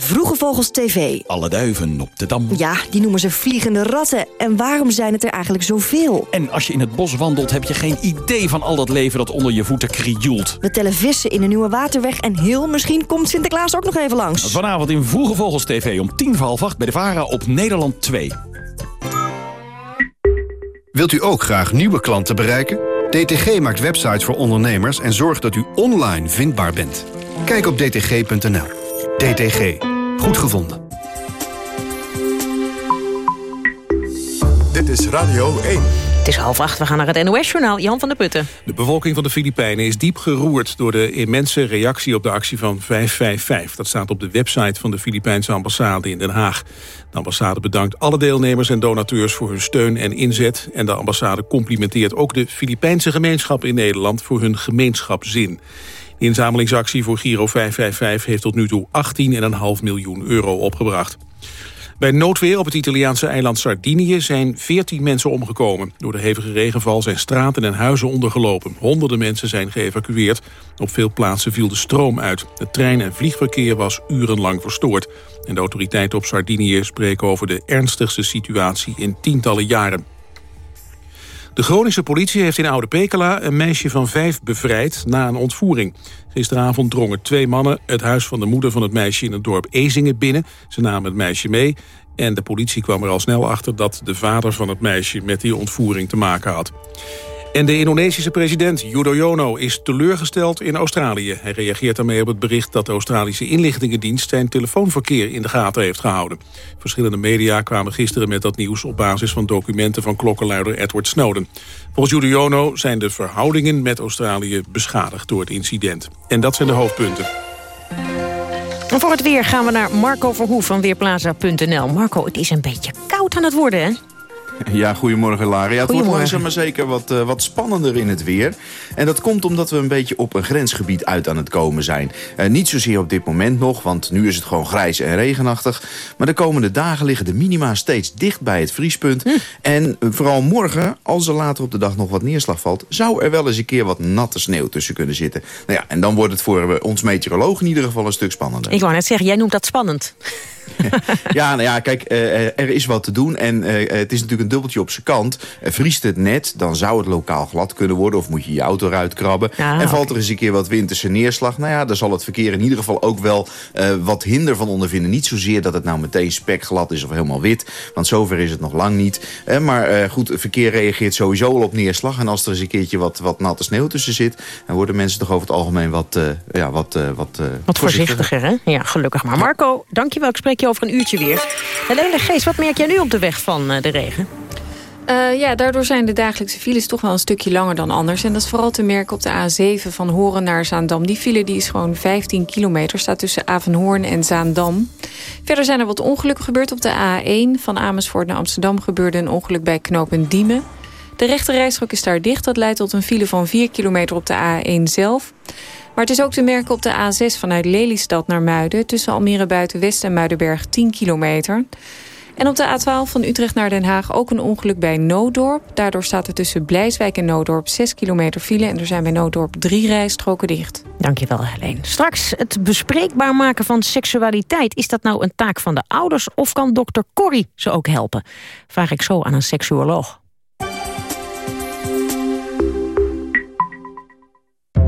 Vroege Vogels TV. Alle duiven op de dam. Ja, die noemen ze vliegende ratten. En waarom zijn het er eigenlijk zoveel? En als je in het bos wandelt, heb je geen idee van al dat leven dat onder je voeten krioelt. We tellen vissen in de nieuwe waterweg en heel misschien komt Sinterklaas ook nog even langs. Vanavond in Vroege Vogels TV om tien voor half acht bij de VARA op Nederland 2. Wilt u ook graag nieuwe klanten bereiken? DTG maakt websites voor ondernemers en zorgt dat u online vindbaar bent. Kijk op dtg.nl. DTG. Goed gevonden. Dit is Radio 1. Het is half acht, we gaan naar het NOS-journaal. Jan van der Putten. De bevolking van de Filipijnen is diep geroerd... door de immense reactie op de actie van 555. Dat staat op de website van de Filipijnse ambassade in Den Haag. De ambassade bedankt alle deelnemers en donateurs... voor hun steun en inzet. En de ambassade complimenteert ook de Filipijnse gemeenschap in Nederland... voor hun gemeenschapszin. De inzamelingsactie voor Giro 555 heeft tot nu toe 18,5 miljoen euro opgebracht. Bij noodweer op het Italiaanse eiland Sardinië zijn 14 mensen omgekomen. Door de hevige regenval zijn straten en huizen ondergelopen. Honderden mensen zijn geëvacueerd. Op veel plaatsen viel de stroom uit. Het trein- en vliegverkeer was urenlang verstoord. En de autoriteiten op Sardinië spreken over de ernstigste situatie in tientallen jaren. De Groningse politie heeft in Oude Pekela een meisje van vijf bevrijd na een ontvoering. Gisteravond drongen twee mannen het huis van de moeder van het meisje in het dorp Ezingen binnen. Ze namen het meisje mee en de politie kwam er al snel achter dat de vader van het meisje met die ontvoering te maken had. En de Indonesische president Yudhoyono is teleurgesteld in Australië. Hij reageert daarmee op het bericht dat de Australische inlichtingendienst... zijn telefoonverkeer in de gaten heeft gehouden. Verschillende media kwamen gisteren met dat nieuws... op basis van documenten van klokkenluider Edward Snowden. Volgens Yudhoyono zijn de verhoudingen met Australië beschadigd door het incident. En dat zijn de hoofdpunten. En voor het weer gaan we naar Marco Verhoef van Weerplaza.nl. Marco, het is een beetje koud aan het worden, hè? Ja, goedemorgen Lara. Ja, het wordt langzaam maar zeker wat, uh, wat spannender in het weer. En dat komt omdat we een beetje op een grensgebied uit aan het komen zijn. Uh, niet zozeer op dit moment nog, want nu is het gewoon grijs en regenachtig. Maar de komende dagen liggen de minima steeds dicht bij het vriespunt. Hm. En vooral morgen, als er later op de dag nog wat neerslag valt... zou er wel eens een keer wat natte sneeuw tussen kunnen zitten. Nou ja, en dan wordt het voor ons meteoroloog in ieder geval een stuk spannender. Ik wou net zeggen, jij noemt dat spannend. ja, nou ja, kijk, uh, er is wat te doen. En uh, het is natuurlijk een dubbeltje op zijn kant. Vriest het net, dan zou het lokaal glad kunnen worden. Of moet je je auto eruit krabben. Ja, en valt er eens een keer wat winterse neerslag. Nou ja, dan zal het verkeer in ieder geval ook wel wat hinder van ondervinden. Niet zozeer dat het nou meteen spekglad is of helemaal wit. Want zover is het nog lang niet. maar goed, het verkeer reageert sowieso al op neerslag. En als er eens een keertje wat, wat natte sneeuw tussen zit... dan worden mensen toch over het algemeen wat, ja, wat, wat, wat voorzichtiger. hè? Ja, gelukkig maar. Marco, dankjewel. Ik spreek je over een uurtje weer. Helene Geest, wat merk jij nu op de weg van de regen? Uh, ja, daardoor zijn de dagelijkse files toch wel een stukje langer dan anders. En dat is vooral te merken op de A7 van Horen naar Zaandam. Die file die is gewoon 15 kilometer, staat tussen Avenhoorn en Zaandam. Verder zijn er wat ongelukken gebeurd op de A1. Van Amersfoort naar Amsterdam gebeurde een ongeluk bij knooppunt Diemen. De rechte rijstrook is daar dicht. Dat leidt tot een file van 4 kilometer op de A1 zelf. Maar het is ook te merken op de A6 vanuit Lelystad naar Muiden... tussen Almere Buitenwest en Muidenberg 10 kilometer. En op de A12 van Utrecht naar Den Haag ook een ongeluk bij Noodorp. Daardoor staat er tussen Blijswijk en Noodorp 6 kilometer file... en er zijn bij Noodorp drie rijstroken dicht. Dankjewel, Helene. Straks het bespreekbaar maken van seksualiteit. Is dat nou een taak van de ouders of kan dokter Corrie ze ook helpen? Vraag ik zo aan een seksuoloog.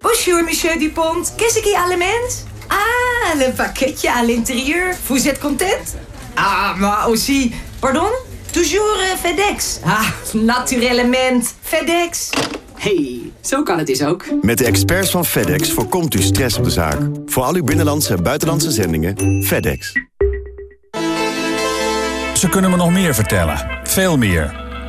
Bonjour, monsieur Dupont. Qu'est-ce qui allemand? Ah, le pakketje à l'intérieur. Vous êtes content? Ah, maar aussi... Pardon? Toujours uh, FedEx. Ah, naturellement. FedEx. Hey, zo kan het dus ook. Met de experts van FedEx voorkomt u stress op de zaak. Voor al uw binnenlandse en buitenlandse zendingen, FedEx. Ze kunnen me nog meer vertellen. Veel meer.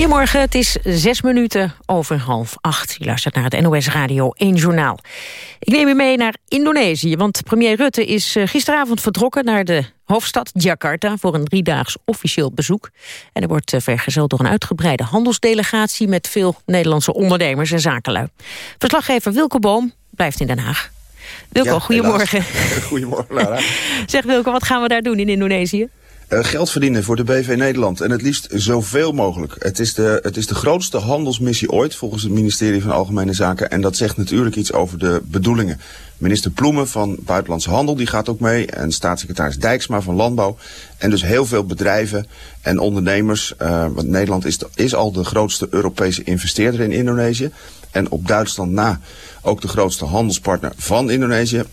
Goedemorgen, het is zes minuten over half acht. Je luistert naar het NOS Radio 1 Journaal. Ik neem u mee naar Indonesië, want premier Rutte is eh, gisteravond vertrokken naar de hoofdstad Jakarta voor een driedaags officieel bezoek. En er wordt eh, vergezeld door een uitgebreide handelsdelegatie met veel Nederlandse ondernemers en zakenlui. Verslaggever Wilke Boom blijft in Den Haag. Wilco, goedemorgen. Goedemorgen, Lara. zeg Wilco, wat gaan we daar doen in Indonesië? Uh, geld verdienen voor de BV Nederland. En het liefst zoveel mogelijk. Het is, de, het is de grootste handelsmissie ooit volgens het ministerie van Algemene Zaken. En dat zegt natuurlijk iets over de bedoelingen. Minister Ploemen van Buitenlandse Handel die gaat ook mee. En staatssecretaris Dijksma van Landbouw. En dus heel veel bedrijven en ondernemers. Uh, want Nederland is, is al de grootste Europese investeerder in Indonesië. En op Duitsland na ook de grootste handelspartner van Indonesië.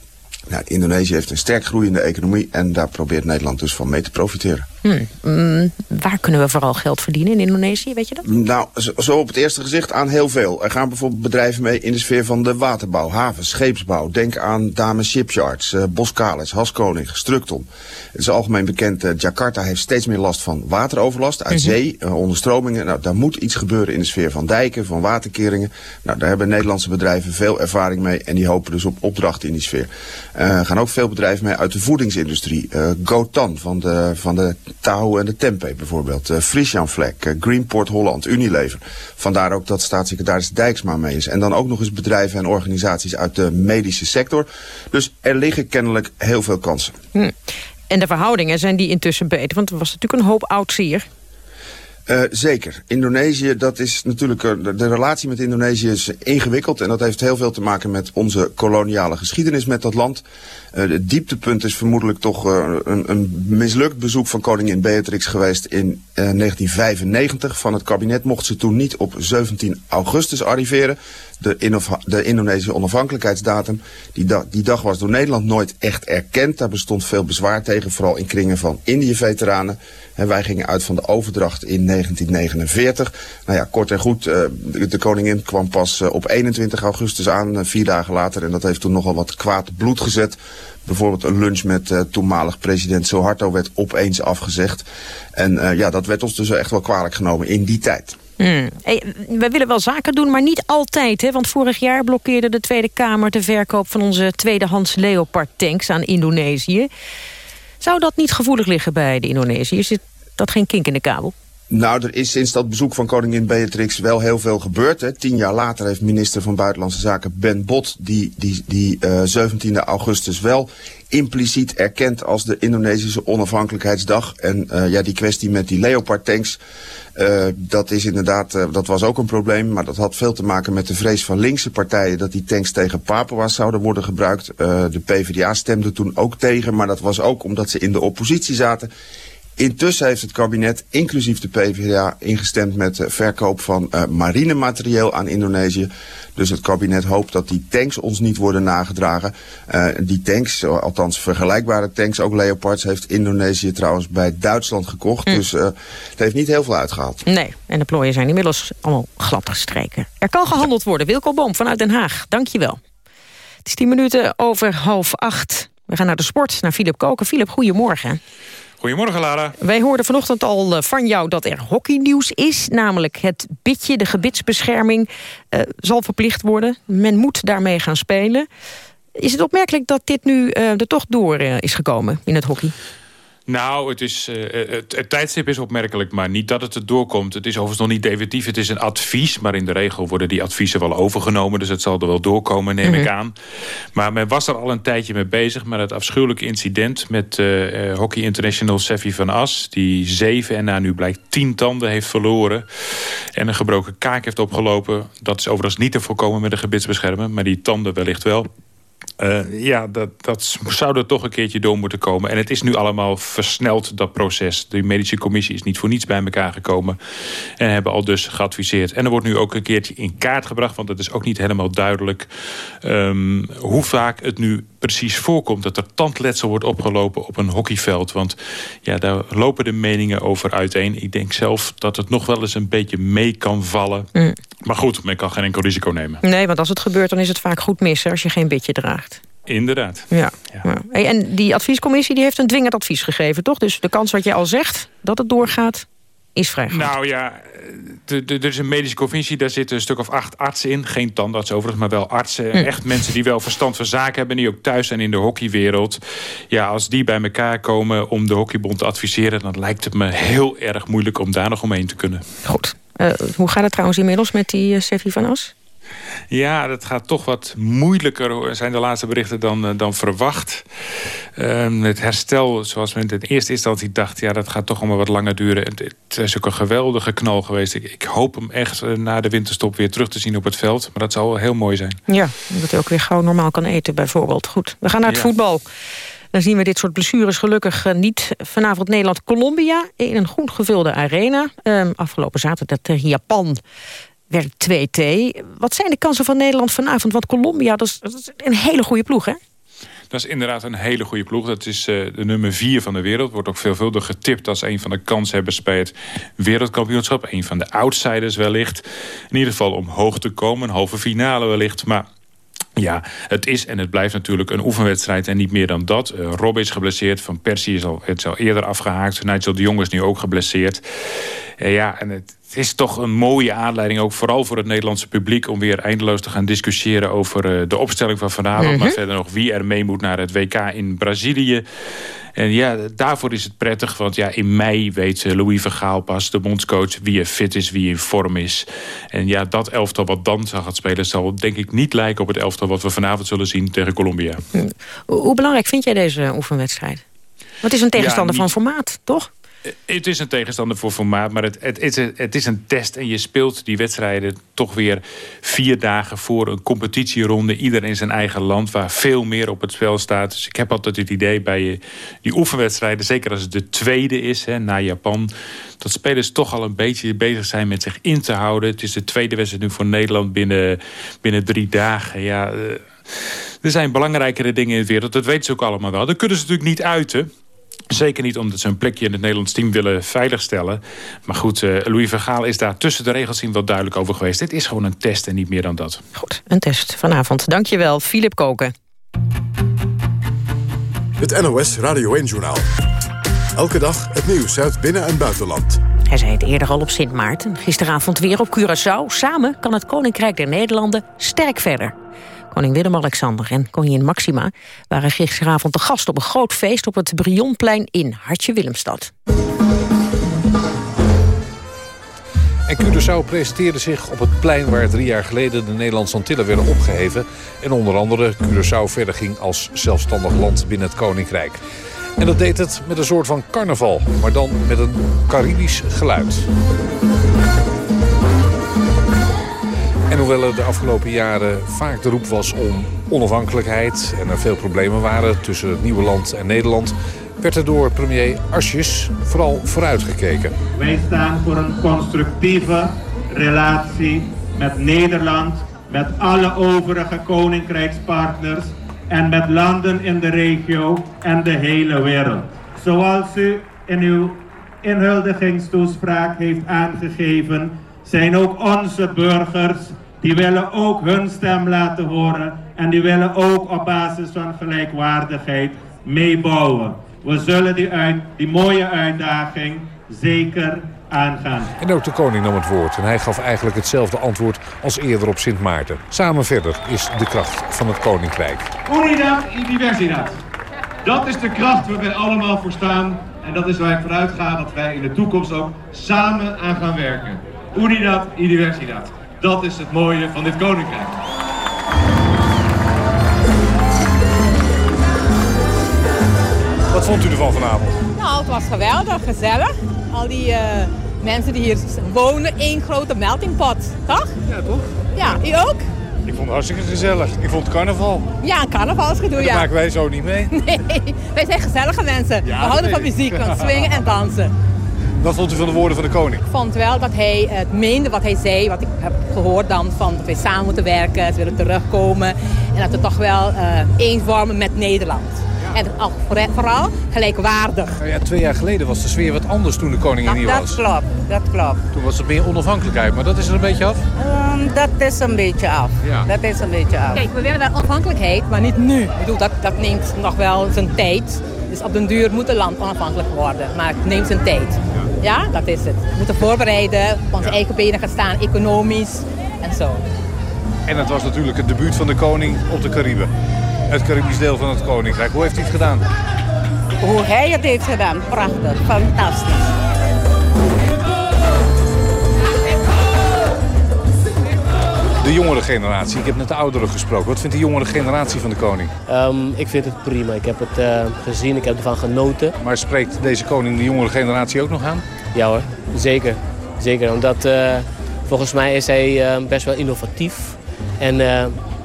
Nou, Indonesië heeft een sterk groeiende economie en daar probeert Nederland dus van mee te profiteren. Hmm. Mm, waar kunnen we vooral geld verdienen in Indonesië, weet je dat? Nou, zo, op het eerste gezicht aan heel veel. Er gaan bijvoorbeeld bedrijven mee in de sfeer van de waterbouw, havens, scheepsbouw. Denk aan Dame Shipyards, uh, Boskalis, Haskoning, Strukton. Het is algemeen bekend, uh, Jakarta heeft steeds meer last van wateroverlast uit mhm. zee, uh, onderstromingen. Nou, daar moet iets gebeuren in de sfeer van dijken, van waterkeringen. Nou, daar hebben Nederlandse bedrijven veel ervaring mee en die hopen dus op opdrachten in die sfeer. Er gaan ook veel bedrijven mee uit de voedingsindustrie. Gotan van de, van de Tahoe en de Tempeh bijvoorbeeld. Uh, Friesjan Vlek, uh, Greenport Holland, Unilever. Vandaar ook dat staatssecretaris Dijksma mee is. En dan ook nog eens bedrijven en organisaties uit de medische sector. Dus er liggen kennelijk heel veel kansen. Hm. En de verhoudingen zijn die intussen beter? Want er was natuurlijk een hoop oud zeer. Uh, zeker. Indonesië, dat is natuurlijk, uh, de relatie met Indonesië is ingewikkeld. En dat heeft heel veel te maken met onze koloniale geschiedenis met dat land. Uh, het dieptepunt is vermoedelijk toch een, een, mislukt bezoek van koningin Beatrix geweest in 1995. Van het kabinet mocht ze toen niet op 17 augustus arriveren de, de Indonesische onafhankelijkheidsdatum. Die, die dag was door Nederland nooit echt erkend. Daar bestond veel bezwaar tegen, vooral in kringen van Indië-veteranen. Wij gingen uit van de overdracht in 1949. Nou ja, kort en goed, uh, de, koningin kwam pas uh, op 21 augustus aan, uh, vier dagen later. En dat heeft toen nogal wat kwaad bloed gezet. Bijvoorbeeld een lunch met toenmalig president Suharto werd opeens afgezegd. En ja, dat werd ons dus echt wel kwalijk genomen in die tijd. Hmm. We willen wel zaken doen, maar niet altijd. Hè? Want vorig jaar blokkeerde de Tweede Kamer de verkoop van onze tweedehands Leopard tanks aan Indonesië. Zou dat niet gevoelig liggen bij de Indonesiërs? Zit dat geen kink in de kabel? Nou, er is sinds dat bezoek van koningin Beatrix wel heel veel gebeurd. Hè. Tien jaar later heeft minister van Buitenlandse Zaken Ben Bot... die, die, die uh, eh, 17 augustus wel impliciet erkend als de Indonesische onafhankelijkheidsdag. En uh, ja, die kwestie met die Leopard tanks... Uh, dat is inderdaad, dat was ook een probleem, maar dat had veel te maken met de vrees van linkse partijen dat die tanks tegen Papua's zouden worden gebruikt. De PvdA stemde toen ook tegen, maar dat was ook omdat ze in de oppositie zaten. Intussen heeft het kabinet, inclusief de PvdA, ingestemd met de verkoop van uh, marinematerieel aan Indonesië. Dus het kabinet hoopt dat die tanks ons niet worden nagedragen. Uh, die tanks, althans vergelijkbare tanks, ook Leopards, heeft Indonesië trouwens bij Duitsland gekocht. Hm. Dus uh, het heeft niet heel veel uitgehaald. Nee, en de plooien zijn inmiddels allemaal glad gestreken. Er kan gehandeld worden. Wilco Boom vanuit Den Haag, dankjewel. Het is tien minuten over half acht. We gaan naar de sport, naar Philip Koken. Philip, goedemorgen. Goedemorgen, Lara. Wij hoorden vanochtend al eh, van jou dat er hockeynieuws is. Namelijk het bitje, de gebitsbescherming, uh, zal verplicht worden. Men moet daarmee gaan spelen. Is het opmerkelijk dat dit nu uh, er toch door is gekomen in het hockey? Nou, het, is, uh, het, het, tijdstip is opmerkelijk, maar niet dat het er doorkomt. Het is overigens nog niet definitief. Het is een advies, maar in de regel worden die adviezen wel overgenomen. Dus het zal er wel doorkomen, neem ik mhm. aan. Maar men was er al een tijdje mee bezig met het afschuwelijke incident... met uh, Hockey International Seffi van As... die zeven en na nu blijkt tien tanden heeft verloren... en een gebroken kaak heeft opgelopen. Dat is overigens niet te voorkomen met een gebitsbeschermer... maar die tanden wellicht wel. Uh, ja, dat, dat zou er toch een keertje door moeten komen. En het is nu allemaal versneld, dat proces. De medische commissie is niet voor niets bij elkaar gekomen. En hebben al dus geadviseerd. En er wordt nu ook een keertje in kaart gebracht... want het is ook niet helemaal duidelijk... Um, hoe vaak het nu precies voorkomt... dat er tandletsel wordt opgelopen op een hockeyveld. Want ja, daar lopen de meningen over uiteen. Ik denk zelf dat het nog wel eens een beetje mee kan vallen. Mm. Maar goed, men kan geen enkel risico nemen. Nee, want als het gebeurt, dan is het vaak goed missen... als je geen bitje draagt. Inderdaad. Ja. ja. En die adviescommissie die heeft een dwingend advies gegeven, toch? Dus de kans wat je al zegt dat het doorgaat, is vrij groot. Nou ja, er is een medische commissie, daar zitten een stuk of acht artsen in. Geen tandarts overigens, maar wel artsen. Hm. Echt mensen die wel verstand van zaken hebben... die ook thuis zijn in de hockeywereld. Ja, als die bij elkaar komen om de hockeybond te adviseren... dan lijkt het me heel erg moeilijk om daar nog omheen te kunnen. Goed. Uh, hoe gaat het trouwens inmiddels met die uh, Sevi van As? Ja, dat gaat toch wat moeilijker, zijn de laatste berichten, dan, eh, dan verwacht. Uh, het herstel, zoals men in eerste instantie dacht... ja, dat gaat toch allemaal wat langer duren. Het, is ook een geweldige knal geweest. Ik, ik hoop hem echt na de winterstop weer terug te zien op het veld. Maar dat zou wel heel mooi zijn. Ja, dat hij ook weer gauw normaal kan eten bijvoorbeeld. Goed, we gaan naar het voetbal. Dan zien we dit soort blessures gelukkig eh, niet. Vanavond Nederland-Colombia in een goed gevulde arena. Ehm, afgelopen zaterdag tegen Japan werd 2T. Wat zijn de kansen van Nederland vanavond? Want Colombia, dat is, een hele goede ploeg, hè? Dat is inderdaad een hele goede ploeg. Dat is uh, de nummer vier van de wereld. Wordt ook veelvuldig getipt als een van de kanshebbers bij het wereldkampioenschap. Een van de outsiders wellicht. In ieder geval om hoog te komen. Een halve finale wellicht. Maar ja, het is en het blijft natuurlijk een oefenwedstrijd en niet meer dan dat. Uh, Rob is geblesseerd, Van Persie is al, het is al eerder afgehaakt. Nigel de Jong is nu ook geblesseerd. Uh, ja, en het, is toch een mooie aanleiding, ook vooral voor het Nederlandse publiek... om weer eindeloos te gaan discussiëren over uh, de opstelling van vanavond. Mm Maar verder nog wie er mee moet naar het WK in Brazilië. En ja, daarvoor is het prettig, want ja, in mei weet Louis Vergaal pas, de bondscoach, wie er fit is, wie in vorm is. En ja, dat elftal wat dan zal gaat spelen, zal denk ik niet lijken op het elftal wat we vanavond zullen zien tegen Colombia. Hm. Hoe belangrijk vind jij deze oefenwedstrijd? Want het is een tegenstander van formaat, toch? Het is een tegenstander voor formaat, maar het, het, is een, het is een test. En je speelt die wedstrijden toch weer vier dagen voor een competitieronde. Ieder in zijn eigen land, waar veel meer op het spel staat. Dus ik heb altijd het idee bij die oefenwedstrijden... zeker als het de tweede is, hè, na Japan... dat spelers toch al een beetje bezig zijn met zich in te houden. Het is de tweede wedstrijd nu voor Nederland binnen, binnen drie dagen. Ja, eh, er zijn belangrijkere dingen in de wereld. Dat weten ze ook allemaal wel. Dat kunnen ze natuurlijk niet uiten... Zeker niet omdat ze een plekje in het Nederlands team willen veiligstellen. Maar goed, uh, Louis Vergaal is daar tussen de regels in wel duidelijk over geweest. Dit is gewoon een test en niet meer dan dat. Goed, een test vanavond. Dankjewel, Filip Koken. Het NOS Radio 1-journaal. Elke dag het nieuws uit binnen- en buitenland. Hij zei het eerder al op Sint Maarten. Gisteravond weer op Curaçao. Samen kan het Koninkrijk der Nederlanden sterk verder. Koning Willem-Alexander en koningin Maxima waren gisteravond te gast op een groot feest op het Brionplein in Hartje Willemstad. En Curaçao presenteerde zich op het plein waar drie jaar geleden de Nederlandse Antillen werden opgeheven. En onder andere Curaçao verder ging als zelfstandig land binnen het Koninkrijk. En dat deed het met een soort van carnaval, maar dan met een Caribisch geluid. Hoewel er de afgelopen jaren vaak de roep was om onafhankelijkheid... en er veel problemen waren tussen het nieuwe land en Nederland... werd er door premier Asjes vooral vooruitgekeken. Wij staan voor een constructieve relatie met Nederland... met alle overige koninkrijkspartners... en met landen in de regio en de hele wereld. Zoals u in uw inhuldigingstoespraak heeft aangegeven zijn ook onze burgers, die willen ook hun stem laten horen en die willen ook op basis van gelijkwaardigheid meebouwen. We zullen die, uit, die mooie uitdaging zeker aangaan. En ook de koning nam het woord en hij gaf eigenlijk hetzelfde antwoord als eerder op Sint Maarten. Samen verder is de kracht van het koninkrijk. Unidad y diversidad. Dat is de kracht waar wij allemaal voor staan En dat is waar ik vanuit ga dat wij in de toekomst ook samen aan gaan werken. Unidad y diversidad. Dat is het mooie van dit koninkrijk. Wat vond u ervan vanavond? Nou, het was geweldig, gezellig. Al die uh, mensen die hier wonen, één grote meltingpot, toch? Ja, toch? Ja, u ook? Ik vond het hartstikke gezellig. Ik vond het carnaval. Ja, een carnavalsgedoe, ja. Dat maken wij zo niet mee. Nee, wij zijn gezellige mensen. Ja, We houden van muziek, van swingen en dansen. Wat vond u van de woorden van de koning? Ik vond wel dat hij het meende wat hij zei, wat ik heb gehoord dan, van dat wij samen moeten werken, ze willen terugkomen. En dat we toch wel eh, eens vormen met Nederland. En al- vooral gelijkwaardig. Nou ja, twee jaar geleden was de sfeer wat anders toen de koning er Dat, niet dat was. klopt, dat klopt. Toen was het meer onafhankelijkheid, maar dat is er een beetje af. Ehm, dat is een beetje af. Ja. Dat is een beetje af. Kijk, we willen wel onafhankelijkheid, maar niet nu. Ik bedoel, dat, dat neemt nog wel zijn tijd. Dus op den duur moet het land onafhankelijk worden. Maar het neemt zijn tijd. Ja, dat is het. We moeten voorbereiden, op onze eigen benen gaan staan, economisch en zo. En het was natuurlijk het debuut van de koning op de Cariben. Het Caribisch deel van het koninkrijk. Hoe heeft hij het gedaan? Hoe hij het heeft gedaan, prachtig, fantastisch. De jongere generatie. Ik heb net de ouderen gesproken. Wat vindt de jongere generatie van de koning? Ehm, ik vind het prima. Ik heb het eh, gezien, ik heb ervan genoten. Maar spreekt deze koning de jongere generatie ook nog aan? Ja hoor, zeker. Zeker, omdat eh, volgens mij is hij eh, best wel innovatief. En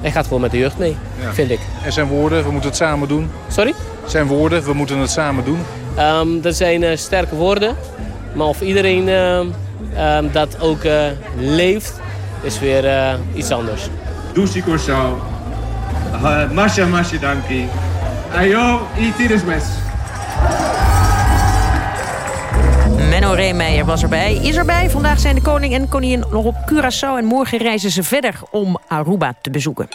hij gaat gewoon met de jeugd mee, Ja. vind ik. En zijn woorden, we moeten het samen doen. Sorry? Zijn woorden, we moeten het samen doen. Ehm, dat zijn sterke woorden. Maar of iedereen ehm, dat ook leeft, is weer eh, iets anders. Dusi Korsau. Masha Masha Danki. Ayo, itiris mes. Menno Reemeijer was erbij, is erbij. Vandaag zijn de koning en koningin nog op Curaçao... en morgen reizen ze verder om Aruba te bezoeken.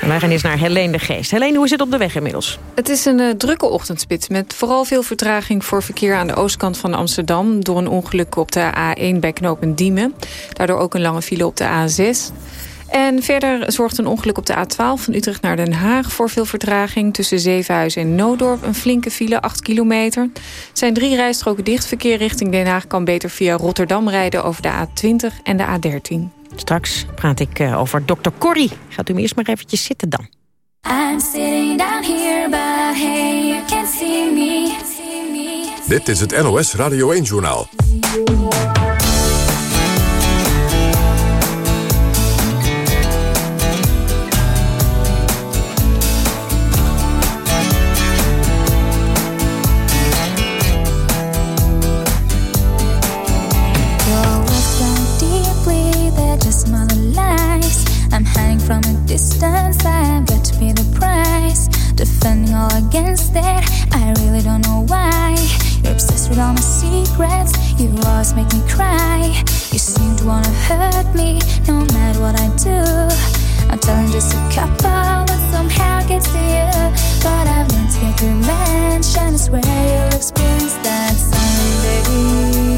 En wij gaan eens naar Helene de Geest. Helene, hoe is het op de weg inmiddels? Het is een eh, drukke ochtendspits met vooral veel vertraging voor verkeer aan de oostkant van Amsterdam door een ongeluk op de A1 bij knooppunt Diemen. Daardoor ook een lange file op de A6. En verder zorgt een ongeluk op de A12 van Utrecht naar Den Haag voor veel vertraging. Tussen Zevenhuizen en Noodorp een flinke file, 8 kilometer. Er zijn drie rijstroken dicht. Verkeer richting Den Haag kan beter via Rotterdam rijden over de A20 en de A13. Straks praat ik eh, over dokter Corrie. Gaat u me eerst maar eventjes zitten dan. I'm sitting down here, but hey, you can't see me. Dit is het NOS Radio 1-journaal. You make me cry. You seem to wanna hurt me, no matter what I do. I'm telling just a couple that somehow gets to you. But I've learned to get revenge, and I swear you'll experience that someday.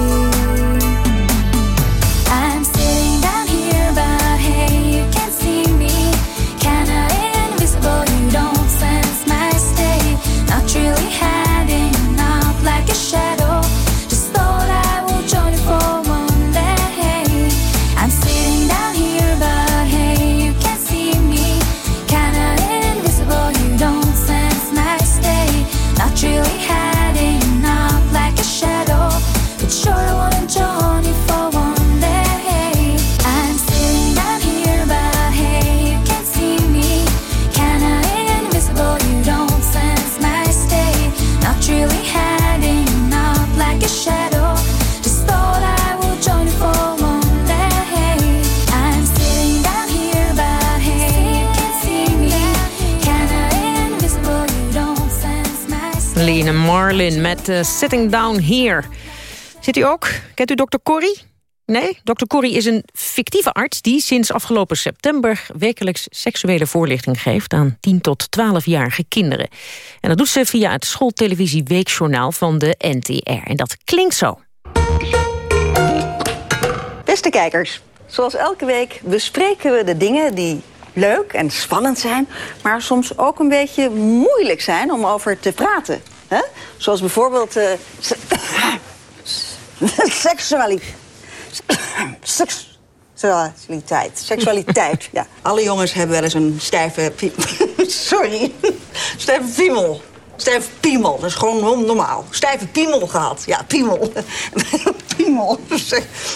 Marlin met uh, Sitting Down Here. Zit u ook? Kent u dokter Corrie? Nee, dokter Corrie is een fictieve arts... die sinds afgelopen september wekelijks seksuele voorlichting geeft... aan 10 tot 12-jarige kinderen. En dat doet ze via het schooltelevisie Weekjournaal van de NTR. En dat klinkt zo. Beste kijkers, zoals elke week bespreken we de dingen die leuk en spannend zijn... maar soms ook een beetje moeilijk zijn om over te praten. Hè? Zoals bijvoorbeeld uh, seksualiteit. Seksualiteit. Seksualiteit, ja. Alle jongens hebben wel eens een stijve... Sorry. Stijve piemel. Stijve piemel, dat is gewoon normaal. Stijve piemel gehad. Ja, piemel. piemel.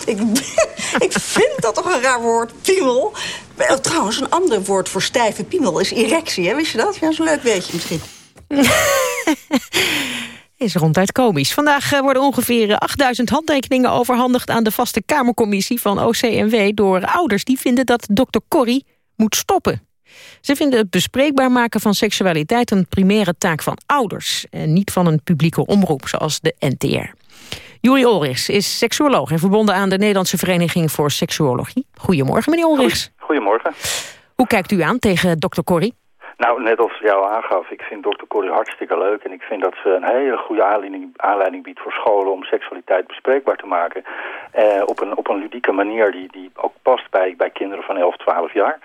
Ik, ik vind dat toch een raar woord, piemel. Oh, trouwens, een ander woord voor stijve piemel is erectie, hè? Wist je dat? Ja, dat is een leuk weetje misschien. is ronduit komisch. Vandaag eh, worden ongeveer 8000 handtekeningen overhandigd... aan de vaste Kamercommissie van OCMW door ouders... die vinden dat dokter Corrie moet stoppen. Ze vinden het bespreekbaar maken van seksualiteit... een primaire taak van ouders... en niet van een publieke omroep zoals de NTR. Juri Olrichs is seksuoloog en verbonden aan de Nederlandse Vereniging voor Seksuologie. Goedemorgen, meneer Olrichs. Goedemorgen. Hoe kijkt u aan tegen dokter Corrie? Nou, net als jou aangaf, ik vind dokter Corrie hartstikke leuk... en ik vind dat ze een hele goede aanleiding, aanleiding biedt voor scholen... om seksualiteit bespreekbaar te maken. Eh, op, een, op een ludieke manier die, die ook past bij, bij kinderen van 11, 12 jaar.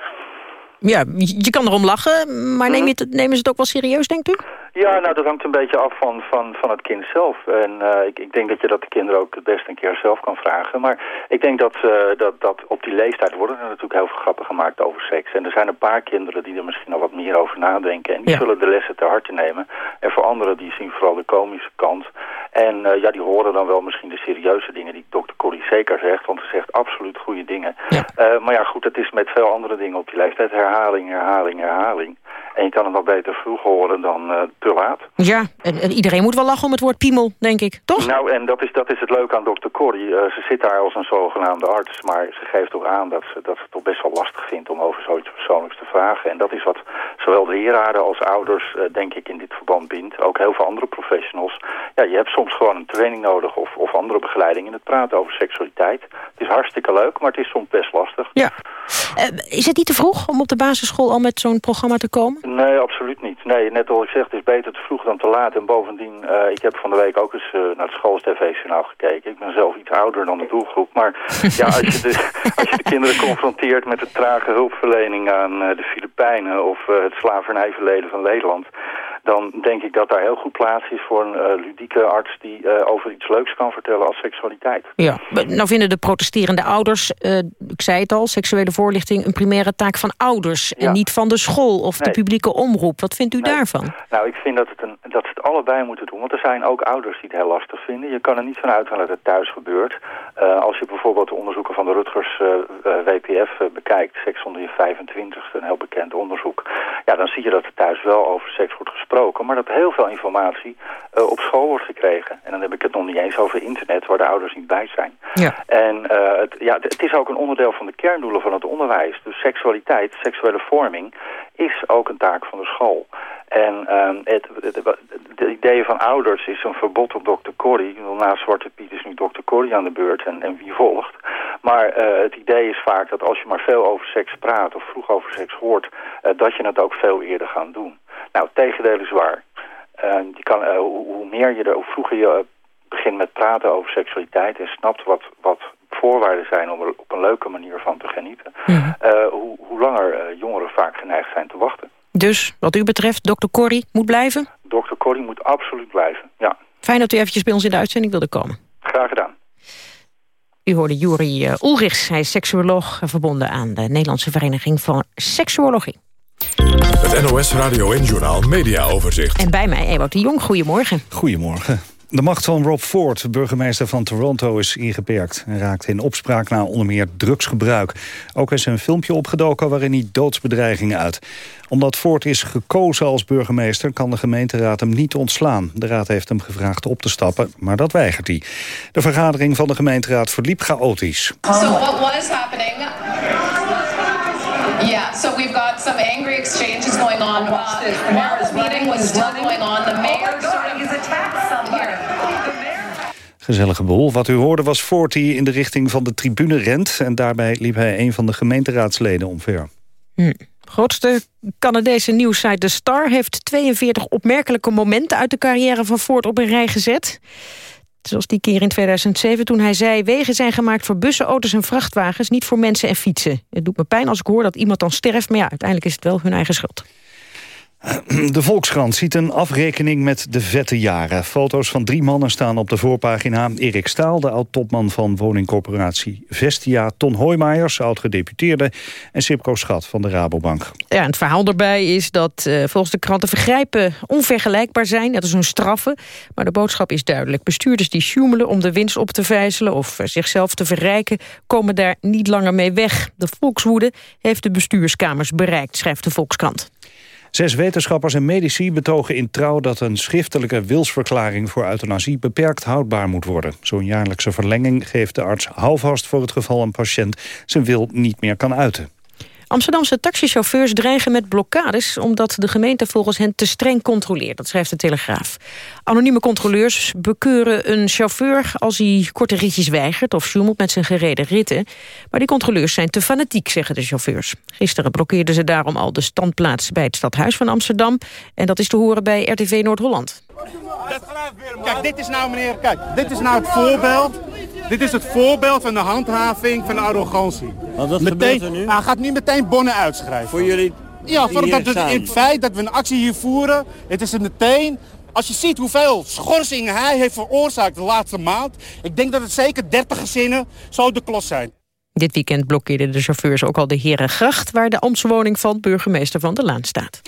Ja, je kan erom lachen, maar neem je het, nemen ze het ook wel serieus, denkt u? Ja, nou dat hangt een beetje af van, van, van het kind zelf. En uh, ik, ik denk dat je dat de kinderen ook het best een keer zelf kan vragen. Maar ik denk dat, uh, dat, dat op die leeftijd worden er natuurlijk heel veel grappen gemaakt over seks. En er zijn een paar kinderen die er misschien al wat meer over nadenken. En die zullen de lessen ter harte nemen. En voor anderen die zien vooral de komische kant. En uh, ja, die horen dan wel misschien de serieuze dingen die dokter Corrie zeker zegt. Want ze zegt absoluut goede dingen. Ja. maar ja, goed, het is met veel andere dingen op die leeftijd. Herhaling, herhaling, herhaling. En je kan het nog beter vroeg horen dan te laat. Ja, en, en, iedereen moet wel lachen om het woord piemel, denk ik, toch? Nou, en dat is, dat is het leuke aan dokter Corrie. Uh, ze zit daar als een zogenaamde arts, maar ze geeft ook aan dat ze, dat ze het toch best wel lastig vindt om over zoiets persoonlijks te vragen. En dat is wat zowel de leraren als ouders, uh, denk ik, in dit verband bindt. Ook heel veel andere professionals. Ja, je hebt soms gewoon een training nodig of, of andere begeleiding in het praten over seksualiteit. Het is hartstikke leuk, maar het is soms best lastig. Ja. is het niet te vroeg om op de basisschool al met zo'n programma te komen? Nee, absoluut niet. Nee, net als ik zeg, het is beter te vroeg dan te laat. En bovendien, uh, ik heb van de week ook eens uh, naar het schoolstv-journaal gekeken. Ik ben zelf iets ouder dan de doelgroep. Maar ja, als je, de, als je de kinderen confronteert met de trage hulpverlening aan uh, de Filipijnen... of het slavernijverleden van Nederland dan denk ik dat daar heel goed plaats is voor een uh, ludieke arts... die uh, over iets leuks kan vertellen als seksualiteit. Ja, nou vinden de protesterende ouders, uh, ik zei het al... seksuele voorlichting een primaire taak van ouders... en niet van de school of de publieke omroep. Wat vindt u nee. daarvan? Nou, ik vind dat, het een, dat ze het allebei moeten doen. Want er zijn ook ouders die het heel lastig vinden. Je kan er niet van uitgaan dat het thuis gebeurt. als je bijvoorbeeld de onderzoeken van de Rutgers WPF bekijkt... Seks onder je 25, een heel bekend onderzoek... ja, dan zie je dat er thuis wel over seks wordt gesproken maar dat heel veel informatie uh, op school wordt gekregen. En dan heb ik het nog niet eens over internet, waar de ouders niet bij zijn. Ja. En uh, het, ja, het is ook een onderdeel van de kerndoelen van het onderwijs. Dus seksualiteit, seksuele vorming, is ook een taak van de school. En uh, het, het, de idee van ouders is een verbod op dokter Corrie. Na Zwarte Piet is nu dokter Corrie aan de beurt en, en wie volgt. Maar uh, het idee is vaak dat als je maar veel over seks praat of vroeg over seks hoort... Uh, dat je het ook veel eerder gaat doen. Nou, het tegendeel is waar. Uh, je kan, uh, hoe, meer je er, hoe vroeger je uh, begint met praten over seksualiteit en snapt wat, wat voorwaarden zijn om er op een leuke manier van te genieten, mm. hoe, hoe, langer jongeren vaak geneigd zijn te wachten. Dus, wat u betreft, dokter Corrie moet blijven? Dokter Corrie moet absoluut blijven, ja. Fijn dat u eventjes bij ons in de uitzending wilde komen. Graag gedaan. U hoorde Juri Ulrichs, hij is seksuoloog verbonden aan de Nederlandse Vereniging van Seksuologie. Het NOS Radio en Journal Media Overzicht. En bij mij Ewout de Jong, goedemorgen. Goedemorgen. De macht van Rob Ford, burgemeester van Toronto, is ingeperkt... en raakt in opspraak na onder meer drugsgebruik. Ook is een filmpje opgedoken waarin hij doodsbedreigingen uit. Omdat Ford is gekozen als burgemeester... kan de gemeenteraad hem niet ontslaan. De raad heeft hem gevraagd op te stappen, maar dat weigert hij. De vergadering van de gemeenteraad verliep chaotisch. So what was happening Yeah, so we've got some angry exchanges going on while, while the meeting was still going on. The mayor sort of attacked some here. Gezellige boel. Wat u hoorde was Ford die in de richting van de tribune rent... en daarbij liep hij een van de gemeenteraadsleden omver. Hm. Grootste Canadese nieuwssite The Star heeft 42 opmerkelijke momenten uit de carrière van Ford op een rij gezet. Zoals die keer in 2007 toen hij zei... wegen zijn gemaakt voor bussen, auto's en vrachtwagens... niet voor mensen en fietsen. Het doet me pijn als ik hoor dat iemand dan sterft... maar ja, uiteindelijk is het wel hun eigen schuld. De Volkskrant ziet een afrekening met de vette jaren. Foto's van drie mannen staan op de voorpagina. Erik Staal, de oud-topman van woningcorporatie Vestia... Ton Hoijmaijers, oud-gedeputeerde... en Sipko Schat van de Rabobank. Ja, het verhaal daarbij is dat uh, volgens de kranten vergrijpen onvergelijkbaar zijn. Dat is een straffe. Maar de boodschap is duidelijk. Bestuurders die sjoemelen om de winst op te vijzelen... of zichzelf te verrijken, komen daar niet langer mee weg. De volkswoede heeft de bestuurskamers bereikt, schrijft de Volkskrant. Zes wetenschappers en medici betogen in trouw dat een schriftelijke wilsverklaring voor euthanasie beperkt houdbaar moet worden. Zo'n jaarlijkse verlenging geeft de arts houvast voor het geval een patiënt zijn wil niet meer kan uiten. Amsterdamse taxichauffeurs dreigen met blokkades... omdat de gemeente volgens hen te streng controleert. Dat schrijft de Telegraaf. Anonieme controleurs bekeuren een chauffeur... als hij korte ritjes weigert of sjoemelt met zijn gereden ritten. Maar die controleurs zijn te fanatiek, zeggen de chauffeurs. Gisteren blokkeerden ze daarom al de standplaats... bij het stadhuis van Amsterdam. En dat is te horen bij RTV Noord-Holland. Kijk, dit is nou, meneer, kijk, dit is nou het voorbeeld dit is het voorbeeld van de handhaving van arrogantie. Wat meteen, er nu? Hij gaat nu meteen bonnen uitschrijven. Voor jullie Ja, voor dat het, in het feit dat we een actie hier voeren, het is het meteen... Als je ziet hoeveel schorsingen hij heeft veroorzaakt de laatste maand... ik denk dat het zeker 30 gezinnen zo de klos zijn. Dit weekend blokkeerden de chauffeurs ook al de Herengracht... waar de Amtswoning van burgemeester Van der Laan staat.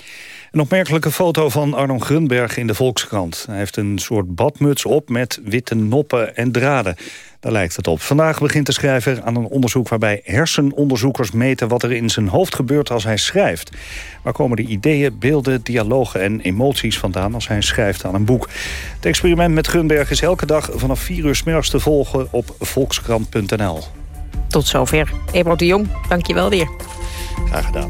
Een opmerkelijke foto van Arno Grunberg in de Volkskrant. Hij heeft een soort badmuts op met witte noppen en draden. Daar lijkt het op. Vandaag begint de schrijver aan een onderzoek... waarbij hersenonderzoekers meten wat er in zijn hoofd gebeurt als hij schrijft. Waar komen de ideeën, beelden, dialogen en emoties vandaan... als hij schrijft aan een boek? Het experiment met Grunberg is elke dag vanaf 4 uur middags te volgen op volkskrant.nl. Tot zover. Ewout de Jong, dank je wel weer. Graag gedaan.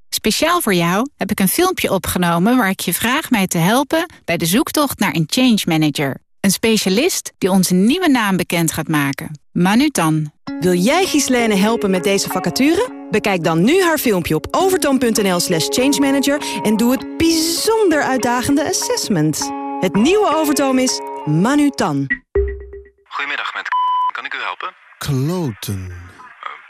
Speciaal voor jou heb ik een filmpje opgenomen waar ik je vraag mij te helpen bij de zoektocht naar een change manager. Een specialist die onze nieuwe naam bekend gaat maken. Manutan. Wil jij Gislene helpen met deze vacature? Bekijk dan nu haar filmpje op overtoom.nl slash changemanager... en doe het bijzonder uitdagende assessment. Het nieuwe Overtoom is Manutan. Goedemiddag, met kan ik u helpen? Kloten.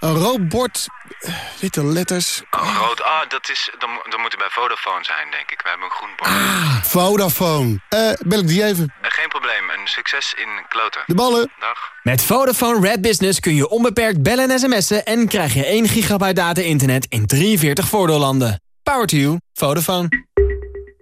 Een rood bord, witte letters. Oh, rood. Ah, dat is, dan, dan moet u bij Vodafone zijn, denk ik. We hebben een groen bord. Ah, Vodafone. Eh, bel ik die even? Uh, geen probleem. Een succes in kloten. De ballen. Dag. Met Vodafone Red Business kun je onbeperkt bellen en sms'en... en krijg je 1 gigabyte data-internet in 43 voordeellanden. Power to you. Vodafone.